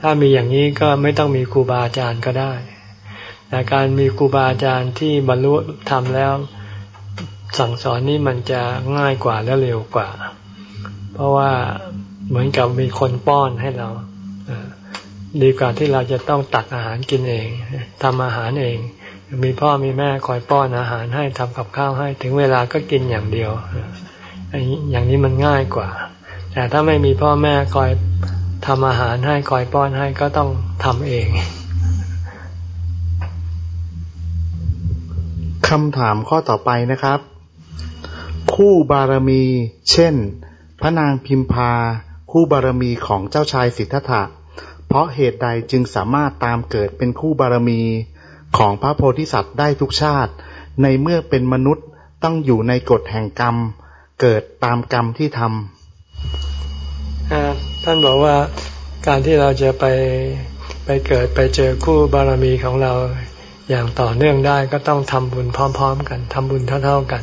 ถ้ามีอย่างนี้ก็ไม่ต้องมีครูบาอาจารย์ก็ได้ แต่การมีครูบาอาจารย์ที่บรรลุธรรมแล้ว สั่งสอนนี่มันจะง่ายกว่าและเร็วกว่า เพราะว่าเหมือนกับมีคนป้อนให้เราดีกว่าที่เราจะต้องตักอาหารกินเองทำอาหารเอง มีพ่อมีแม่คอยป้อนอาหารให้ทำกับข้าวให้ ถึงเวลาก็กินอย่างเดียวอย่างนี้มันง่ายกว่า แต่ถ้าไม่มีพ่อแม่คอยทำอาหารให้คอยป้อนให้ก็ต้องทำเองคำถามข้อต่อไปนะครับ คู่บารมี เช่น ระนางพิมพา คู่บารมีของเจ้าชายสิทธัตถะ เพราะเหตุใดจึงสามารถตามเกิดเป็นคู่บารมีของพระโพธิสัตว์ได้ทุกชาติ ในเมื่อเป็นมนุษย์ต้องอยู่ในกฎแห่งกรรม เกิดตามกรรมที่ทำท่านบอกว่าการที่เราจะไปไปเกิดไปเจอคู่บารมีของเราอย่างต่อเนื่องได้ก็ต้องทำบุญพร้อม ๆ กันทำบุญเท่าๆกัน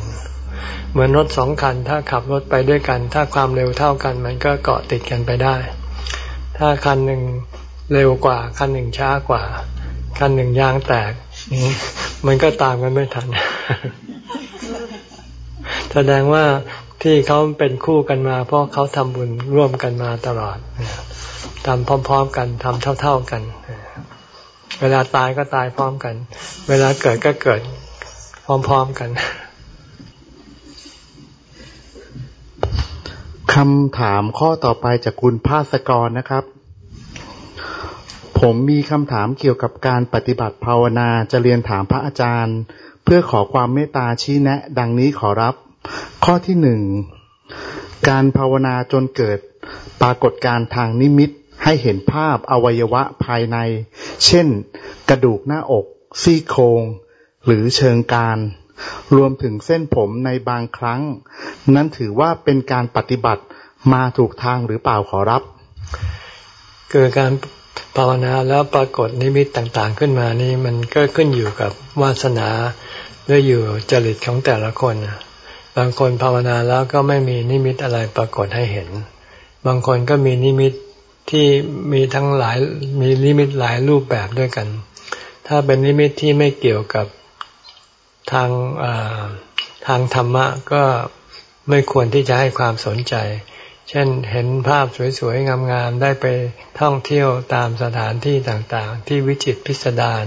เหมือนรถสองคัน ถ้าขับรถไปด้วยกัน ถ้าความเร็วเท่ากัน มันก็เกาะติดกันไปได้ ถ้าคันหนึ่งเร็วกว่า คันหนึ่งช้ากว่า คันหนึ่งยางแตกมันก็ตามกันไม่ทัน แสดงว่าที่เขาเป็นคู่กันมา เพราะเขาทำบุญร่วมกันมาตลอดทำพร้อม ๆ กันทำเท่า ๆกัน เวลาตายก็ตายพร้อมกัน เวลาเกิดก็เกิดพร้อม ๆ กัน คำถามข้อต่อไปจากคุณภาสกรนะครับ ผมมีคำถามเกี่ยวกับการปฏิบัติภาวนาจะเรียนถามพระอาจารย์ เพื่อขอความเมตตาชี้แนะ ดังนี้ขอรับ ข้อที่หนึ่งการภาวนาจนเกิดปรากฏการทางนิมิตให้เห็นภาพอวัยวะภายใน เช่น กระดูกหน้าอก ซี่โครง หรือเชิงการ รวมถึงเส้นผมในบางครั้ง นั้นถือว่าเป็นการปฏิบัติมาถูกทางหรือเปล่าขอรับ เกิดการภาวนาแล้วปรากฏนิมิตต่างๆขึ้นมานี่มันก็ขึ้นอยู่กับวาสนาหรืออยู่จริตของแต่ละคน บางคนภาวนาแล้วก็ไม่มีนิมิตอะไรปรากฏให้เห็น บางคนก็มีนิมิตที่มีทั้งหลายมีนิมิตหลายรูปแบบด้วยกัน ถ้าเป็นนิมิตที่ไม่เกี่ยวกับ ทางทางธรรมะก็ไม่ควรที่จะให้ความสนใจ เช่นเห็นภาพสวยๆ งามๆ ได้ไปท่องเที่ยวตามสถานที่ต่างๆ ที่วิจิตพิสดาร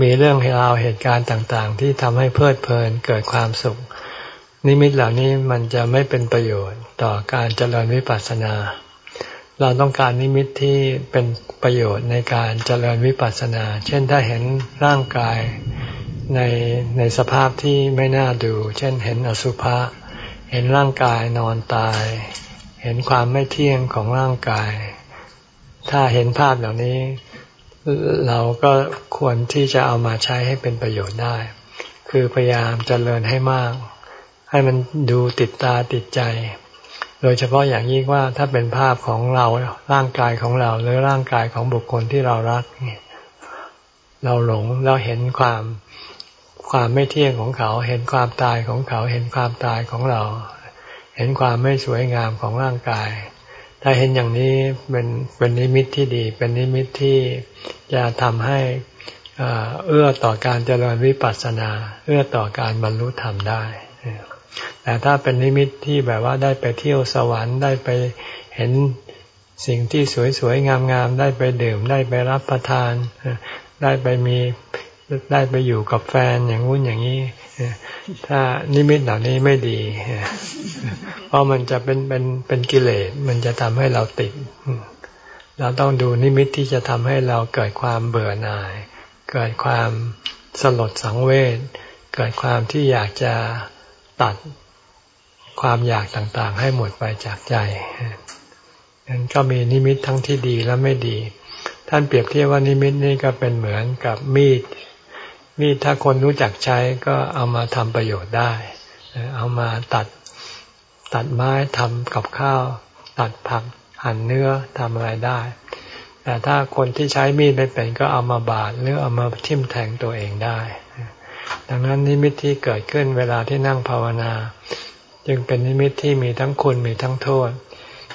มีเรื่องราวเหตุการณ์ต่างๆ ที่ทำให้เพลิดเพลินเกิดความสุข นิมิตเหล่านี้มันจะไม่เป็นประโยชน์ต่อการเจริญวิปัสสนา เราต้องการนิมิตที่เป็นประโยชน์ในการเจริญวิปัสสนา เช่นถ้าเห็นร่างกาย ในในสภาพที่ไม่น่าดู เช่นเห็นอสุภะ เห็นร่างกายนอนตาย เห็นความไม่เที่ยงของร่างกาย ถ้าเห็นภาพเหล่านี้ เราก็ควรที่จะเอามาใช้ให้เป็นประโยชน์ได้ คือพยายามเจริญให้มาก ให้มันดูติดตาติดใจ โดยเฉพาะอย่างยิ่งว่าถ้าเป็นภาพของเราร่างกายของเราหรือร่างกายของบุคคลที่เรารักเนี่ยเราหลงเราเห็นความ ความไม่เที่ยงของเขา เห็นความตายของเขา เห็นความตายของเรา เห็นความไม่สวยงามของร่างกาย ถ้าเห็นอย่างนี้เป็นเป็นนิมิตที่ดี เป็นนิมิตที่จะทำให้เอื้อต่อการเจริญวิปัสสนา เอื้อต่อการบรรลุธรรมได้ แต่ถ้าเป็นนิมิตที่แบบว่าได้ไปเที่ยวสวรรค์ได้ไปเห็นสิ่งที่สวยๆงามๆได้ไปดื่มได้ไปรับประทาน ได้ไปมี ได้ไปอยู่กับแฟนอย่างงู้นอย่างนี้ถ้านิมิตเหล่านี้ไม่ดี เพราะมันจะเป็นเป็นเป็นกิเลสมันจะทำให้เราติด เราต้องดูนิมิตที่จะทำให้เราเกิดความเบื่อหน่าย เกิดความสลดสังเวชเกิดความที่อยากจะตัดความอยากต่างๆ ให้หมดไปจากใจนั้นก็มีนิมิตทั้งที่ดีและไม่ดี ท่านเปรียบเทียบว่านิมิตนี่ก็เป็นเหมือนกับมีด มีดถ้าคนรู้จักใช้ก็เอามาทำประโยชน์ได้ เอามาตัดตัดไม้ทำกับข้าว ตัดผักหั่นเนื้อทำอะไรได้ แต่ถ้าคนที่ใช้มีดไม่เป็นก็เอามาบาดหรือเอามาทิ่มแทงตัวเองได้ ดังนั้นนิมิตที่เกิดขึ้นเวลาที่นั่งภาวนา จึงเป็นนิมิตที่มีทั้งคุณมีทั้งโทษ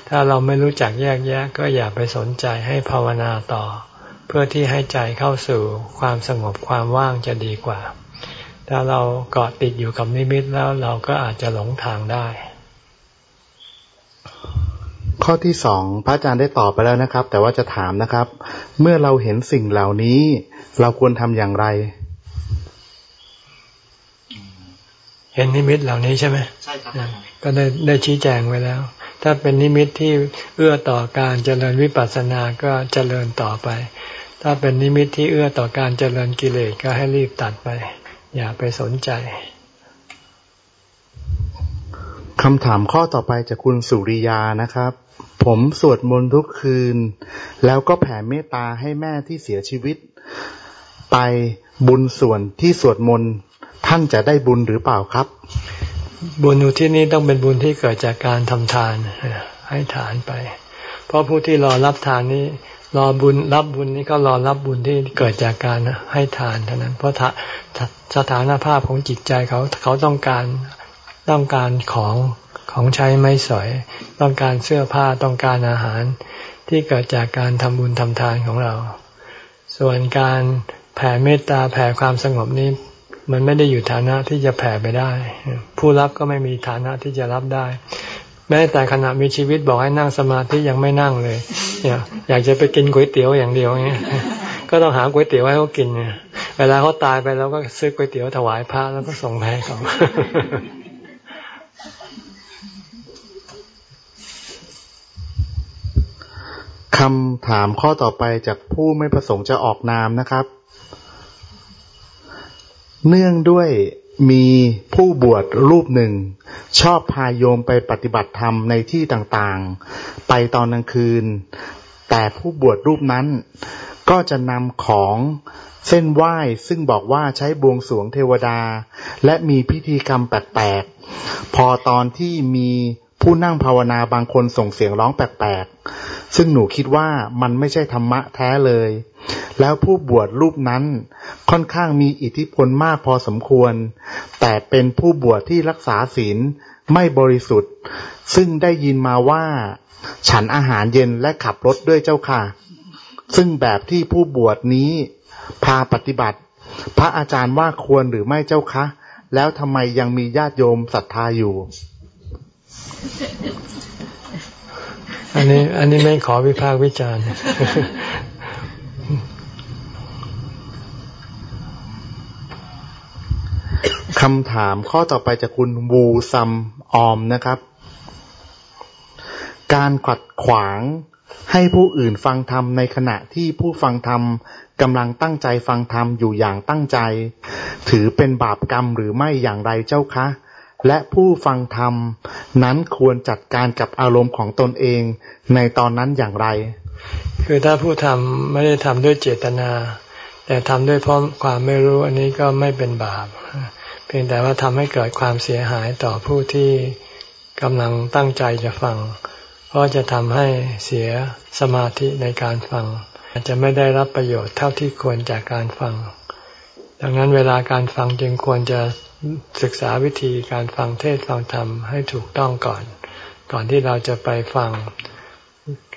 ถ้าเราไม่รู้จักแยกแยะก็อย่าไปสนใจให้ภาวนาต่อ เพื่อที่ให้ใจเข้าสู่ความสงบความว่างจะดีกว่า ถ้าเราเกาะติดอยู่กับนิมิตแล้วเราก็อาจจะหลงทางได้ ข้อที่สองพระอาจารย์ได้ตอบไปแล้วนะครับ แต่ว่าจะถามนะครับ เมื่อเราเห็นสิ่งเหล่านี้ เราควรทำอย่างไร เห็นนิมิตเหล่านี้ใช่ไหมใช่ครับก็ได้ได้ชี้แจงไว้แล้ว ถ้าเป็นนิมิตที่เอื้อต่อการเจริญวิปัสสนาก็เจริญต่อไป ถ้าเป็นนิมิตที่เอื้อต่อการเจริญกิเลสก็ให้รีบตัดไป อย่าไปสนใจคำถามข้อต่อไปจากคุณสุริยานะครับ ผมสวดมนต์ทุกคืน แล้วก็แผ่เมตตาให้แม่ที่เสียชีวิต ไปบุญส่วนที่สวดมนต์ท่านจะได้บุญหรือเปล่าครับ บุญอยู่ที่นี้ต้องเป็นบุญที่เกิดจากการทำทานให้ฐานไป เพราะผู้ที่รอรับทานนี้ รอบุญรับบุญนี้ก็รอรับบุญที่เกิดจากการให้ทานเท่านั้น เพราะสถานภาพของจิตใจเขาเขาต้องการต้องการของของใช้ไม่สอย ต้องการเสื้อผ้าต้องการอาหาร ที่เกิดจากการทำบุญทำทานของเรา ส่วนการแผ่เมตตาแผ่ความสงบนี้ มันไม่ได้อยู่ฐานะที่จะแผ่ไปได้ ผู้รับก็ไม่มีฐานะที่จะรับได้ แม้แต่ขณะมีชีวิตบอกให้นั่งสมาธิยังไม่นั่งเลยเนี่ยอยากจะไปกินก๋วยเตี๋ยวอย่างเดียวเงี้ยก็ต้องหาก๋วยเตี๋ยวให้เขากินเนี่ย เวลาเขาตายไปเราก็ซื้อก๋วยเตี๋ยวถวายพระแล้วก็ส่งให้เขาคำถามข้อต่อไปจากผู้ไม่ประสงค์จะออกนามนะครับ เนื่องด้วย มีผู้บวชรูปหนึ่ง ชอบพาโยมไปปฏิบัติธรรมในที่ต่างๆ ไปตอนกลางคืน แต่ผู้บวชรูปนั้นก็จะนำของเส้นไหว้ซึ่งบอกว่าใช้บวงสวงเทวดา และมีพิธีกรรมแปลกๆ พอตอนที่มีผู้นั่งภาวนาบางคนส่งเสียงร้องแปลกๆ ซึ่งหนูคิดว่ามันไม่ใช่ธรรมะแท้เลย แล้วผู้บวชรูปนั้นค่อนข้างมีอิทธิพลมากพอสมควร แต่เป็นผู้บวชที่รักษาศีลไม่บริสุทธิ์ ซึ่งได้ยินมาว่า ฉันอาหารเย็นและขับรถด้วยเจ้าค่ะ ซึ่งแบบที่ผู้บวชนี้พาปฏิบัติ พระอาจารย์ว่าควรหรือไม่เจ้าคะ แล้วทำไมยังมีญาติโยมศรัทธาอยู่ อันนี้ อันนี้ไม่ขอวิพากษ์วิจารณ์คำถามข้อต่อไปจากคุณวูซัมออมนะครับ การขัดขวางให้ผู้อื่นฟังธรรมในขณะที่ผู้ฟังธรรมกำลังตั้งใจฟังธรรมอยู่อย่างตั้งใจ ถือเป็นบาปกรรมหรือไม่อย่างไรเจ้าคะ และผู้ฟังธรรมนั้นควรจัดการกับอารมณ์ของตนเองในตอนนั้นอย่างไร คือถ้าผู้ทำไม่ได้ทำด้วยเจตนา แต่ทำด้วยเพราะความไม่รู้อันนี้ก็ไม่เป็นบาป เพียงแต่ว่าทำให้เกิดความเสียหายต่อผู้ที่กำลังตั้งใจจะฟัง เพราะจะทำให้เสียสมาธิในการฟัง อาจจะไม่ได้รับประโยชน์เท่าที่ควรจากการฟัง ดังนั้นเวลาการฟังจึงควรจะ ศึกษาวิธีการฟังเทศฟังธรรมให้ถูกต้องก่อน ก่อนที่เราจะไปฟัง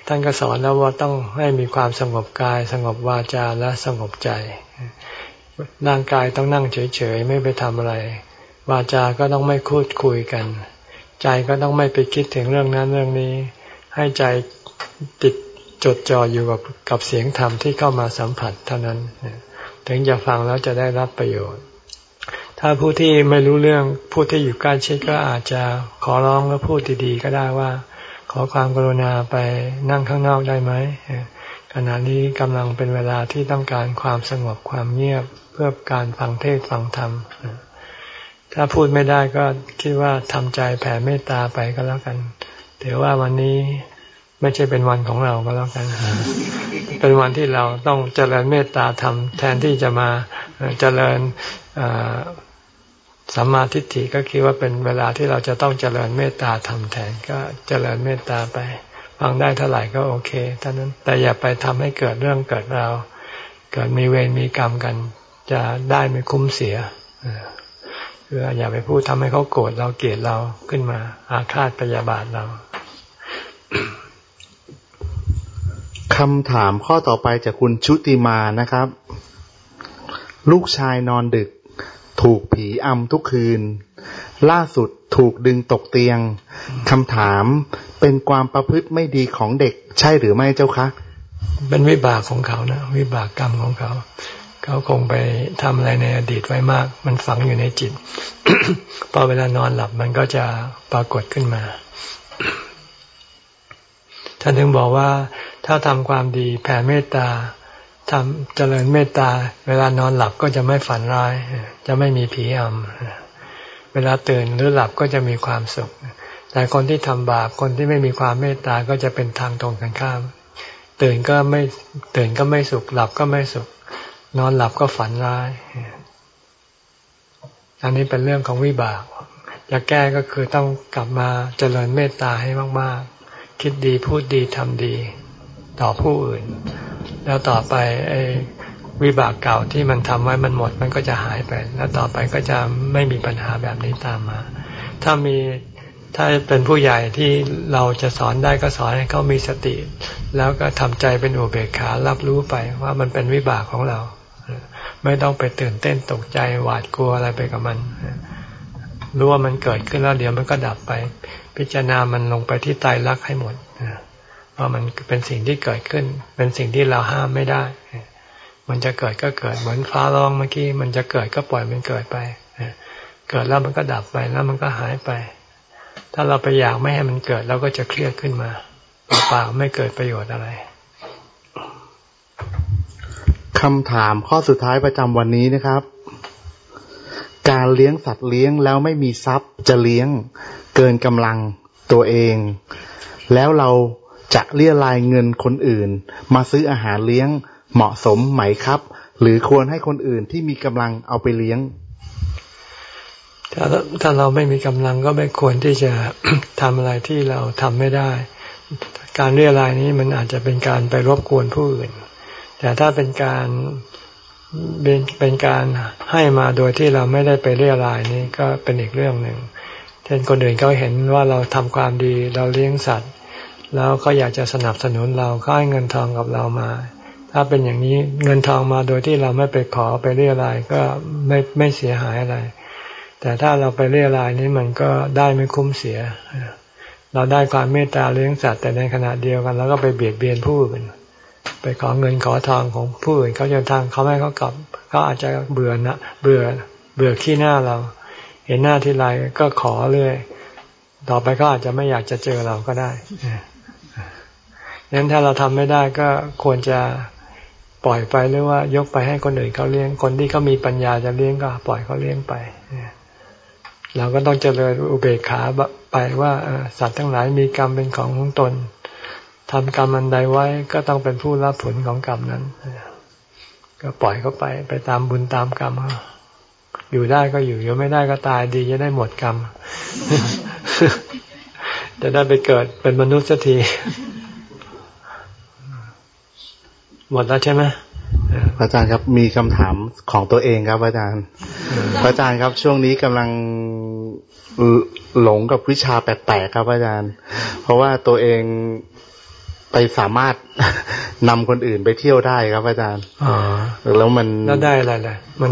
ท่านก็สอนแล้วว่าต้องให้มีความสงบกาย สงบวาจาและสงบใจ ร่างกายต้องนั่งเฉยๆ ไม่ไปทำอะไร วาจาก็ต้องไม่พูดคุยกัน ใจก็ต้องไม่ไปคิดถึงเรื่องนั้นเรื่องนี้ ให้ใจติดจดจ่ออยู่กับกับเสียงธรรมที่เข้ามาสัมผัสเท่านั้น ถึงจะฟังแล้วจะได้รับประโยชน์ ถ้าผู้ที่ไม่รู้เรื่องผู้ที่อยู่ใกล้ชิดก็อาจจะขอร้องแล้วพูดดีๆก็ได้ว่า ขอความกรุณาไปนั่งข้างนอกได้ไหมขณะนี้กำลังเป็นเวลาที่ต้องการความสงบความเงียบเพื่อการฟังเทศฟังธรรมถ้าพูดไม่ได้ก็คิดว่าทำใจแผ่เมตตาไปก็แล้วกันถือว่าวันนี้ไม่ใช่เป็นวันของเราก็แล้วกัน เป็นวันที่เราต้องเจริญเมตตาธรรมแทนที่จะมาเจริญ สัมมาทิฏฐิก็คิดว่าเป็นเวลาที่เราจะต้องเจริญเมตตาธรรมแทนก็เจริญเมตตาไปฟังได้เท่าไหร่ก็โอเคเท่านั้นแต่อย่าไปทำให้เกิดเรื่องเกิดราวเกิดมีเวรมีกรรมกัน จะได้ไม่คุ้มเสียคืออย่าไปพูดทำให้เขาโกรธเราเกลียดเราขึ้นมา อาฆาตพยาบาทเราคำถามข้อต่อไปจากคุณชุติมานะครับ ลูกชายนอนดึก ถูกผีอำทุกคืน ล่าสุดถูกดึงตกเตียงคำถามเป็นความประพฤติไม่ดีของเด็กใช่หรือไม่เจ้าคะเป็นวิบากของเขานะ วิบากกรรมของเขา เขาคงไปทำอะไรในอดีตไว้มาก มันฝังอยู่ในจิต พอเวลานอนหลับมันก็จะปรากฏขึ้นมาท่านถึงบอกว่าถ้าทำความดีแผ่เมตตา ทำเจริญเมตตา เวลานอนหลับก็จะไม่ฝันร้าย จะไม่มีผีอำเวลาตื่นหรือหลับก็จะมีความสุข แต่คนที่ทำบาปคนที่ไม่มีความเมตตาก็จะเป็นทางตรงกันข้าม ตื่นก็ไม่ตื่นก็ไม่สุข หลับก็ไม่สุข นอนหลับก็ฝันร้าย อันนี้เป็นเรื่องของวิบากจะแก้ก็คือต้องกลับมาเจริญเมตตาให้มาก ๆ คิดดีพูดดีทำดี ต่อผู้อื่น แล้วต่อไปไอ้วิบากเก่าที่มันทำไว้มันหมดมันก็จะหายไป แล้วต่อไปก็จะไม่มีปัญหาแบบนี้ตามมา ถ้ามีถ้าเป็นผู้ใหญ่ที่เราจะสอนได้ก็สอนให้เขามีสติ แล้วก็ทำใจเป็นอุเบกขารับรู้ไปว่ามันเป็นวิบากของเรา ไม่ต้องไปตื่นเต้นตกใจหวาดกลัวอะไรไปกับมันรู้ว่ามันเกิดขึ้นแล้วเดี๋ยวมันก็ดับไป พิจารณามันลงไปที่ตายรักให้หมด ว่ามันเป็นสิ่งที่เกิดขึ้น เป็นสิ่งที่เราห้ามไม่ได้ มันจะเกิดก็เกิดเหมือนฟ้าร้องเมื่อกี้มันจะเกิดก็ปล่อยมันเกิดไปเกิดแล้วมันก็ดับไปแล้วมันก็หายไป ถ้าเราไปอยากไม่ให้มันเกิดเราก็จะเครียดขึ้นมาเปล่าไม่เกิดประโยชน์อะไรคำถามข้อสุดท้ายประจำวันนี้นะครับ การเลี้ยงสัตว์เลี้ยงแล้วไม่มีทรัพย์จะเลี้ยงเกินกำลังตัวเอง แล้วเรา จะเรียรายเงินคนอื่น มาซื้ออาหารเลี้ยงเหมาะสมไหมครับ หรือควรให้คนอื่นที่มีกำลังเอาไปเลี้ยง ถ้าถ้าเราไม่มีกำลังก็ไม่ควรที่จะทำอะไรที่เราทำไม่ได้ การเรียรายนี้มันอาจจะเป็นการไปรบกวนผู้อื่น แต่ถ้าเป็นการเป็นเป็นการให้มาโดยที่เราไม่ได้ไปเรียรายนี้ก็เป็นอีกเรื่องหนึ่งเช่นคนอื่นเขาเห็นว่าเราทำความดี เราเลี้ยงสัตว์ แล้วเขาอยากจะสนับสนุนเราเขาให้เงินทองกับเรามา ถ้าเป็นอย่างนี้เงินทองมาโดยที่เราไม่ไปขอไปเรียรายก็ไม่ไม่เสียหายอะไร แต่ถ้าเราไปเรียรายนี้มันก็ได้ไม่คุ้มเสีย เราได้ความเมตตาเลี้ยงสัตว์แต่ในขณะเดียวกันเราก็ไปเบียดเบียนผู้อื่นไปขอเงินขอทองของผู้อื่นเขาจะทางเขาไม่เขากลับเขาอาจจะเบื่อนะเบื่อเบื่อขี้หน้าเรา เห็นหน้าทีไรก็ขอเลย ต่อไปก็อาจจะไม่อยากจะเจอเราก็ได้ งั้นถ้าเราทำไม่ได้ก็ควรจะปล่อยไปหรือว่ายกไปให้คนอื่นเขาเลี้ยง คนที่เขามีปัญญาจะเลี้ยงก็ปล่อยเขาเลี้ยงไปเราก็ต้องเจริญอุเบกขาไปว่าสัตว์ทั้งหลายมีกรรมเป็นของของตนทำกรรมอันใดไว้ก็ต้องเป็นผู้รับผลของกรรมนั้น ก็ปล่อยเขาไป ไปตามบุญตามกรรมอยู่ได้ก็อยู่อยู่ไม่ได้ก็ตายดีจะได้หมดกรรมจะได้ไปเกิดเป็นมนุษย์สักที หมดแล้วใช่ไหมอาจารย์ครับมีคำถามของตัวเองครับ อาจารย์ อาจารย์ครับ ช่วงนี้กำลังหลงกับวิชาแปลกๆครับ อาจารย์ เพราะว่าตัวเองไปสามารถนำคนอื่นไปเที่ยวได้ครับ อาจารย์ อ๋อแล้วมันแล้วได้อะไรล่ะมัน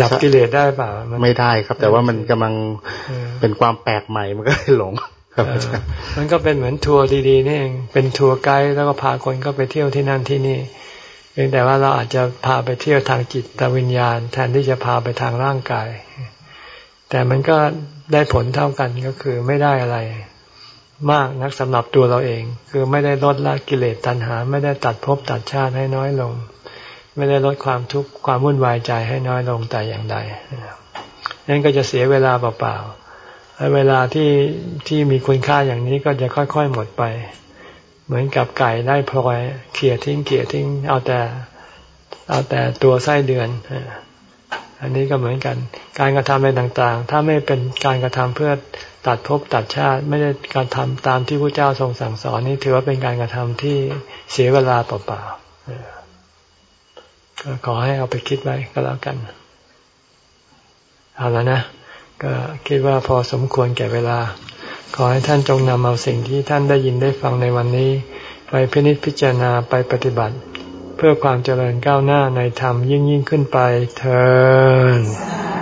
ดับกิเลสได้เปล่าไม่ได้ครับ แต่ว่ามันกำลังเป็นความแปลกใหม่มันก็หลงครับมันก็เป็นเหมือนทัวร์ดีๆนี่เองเป็นทัวร์ไกด์แล้วก็พาคนก็ไปเที่ยวที่นั่นที่นี่ เพียงแต่ว่าเราอาจจะพาไปเที่ยวทางจิตวิญญาณ แทนที่จะพาไปทางร่างกาย แต่มันก็ได้ผลเท่ากันก็คือไม่ได้อะไร มากนักสำหรับตัวเราเอง คือไม่ได้ลดละกิเลสตัณหา ไม่ได้ตัดภพตัดชาติให้น้อยลง ไม่ได้ลดความทุกข์ความวุ่นวายใจให้น้อยลงแต่อย่างใดนั่นก็จะเสียเวลาเปล่าๆเวลาที่ที่มีคุณค่าอย่างนี้ก็จะค่อย ๆ หมดไป เหมือนกับไก่ได้พลอยเขี่ยทิ้งเขี่ยทิ้ง เอาแต่เอาแต่ตัวไส้เดือน อันนี้ก็เหมือนกัน การกระทำอะไรต่างๆ ถ้าไม่เป็นการกระทำเพื่อตัดภพตัดชาติ ไม่ได้การทำตามที่พระเจ้าทรงสั่งสอนนี่ถือว่าเป็นการกระทำที่เสียเวลาเปล่าๆก็ขอให้เอาไปคิดไว้ก็แล้วกัน เอาแล้วนะ ก็คิดว่าพอสมควรแก่เวลา ขอให้ท่านจงนำเอาสิ่งที่ท่านได้ยินได้ฟังในวันนี้ ไปพินิจพิจารณาไปปฏิบัติ เพื่อความเจริญก้าวหน้าในธรรมยิ่งยิ่งขึ้นไปเธอ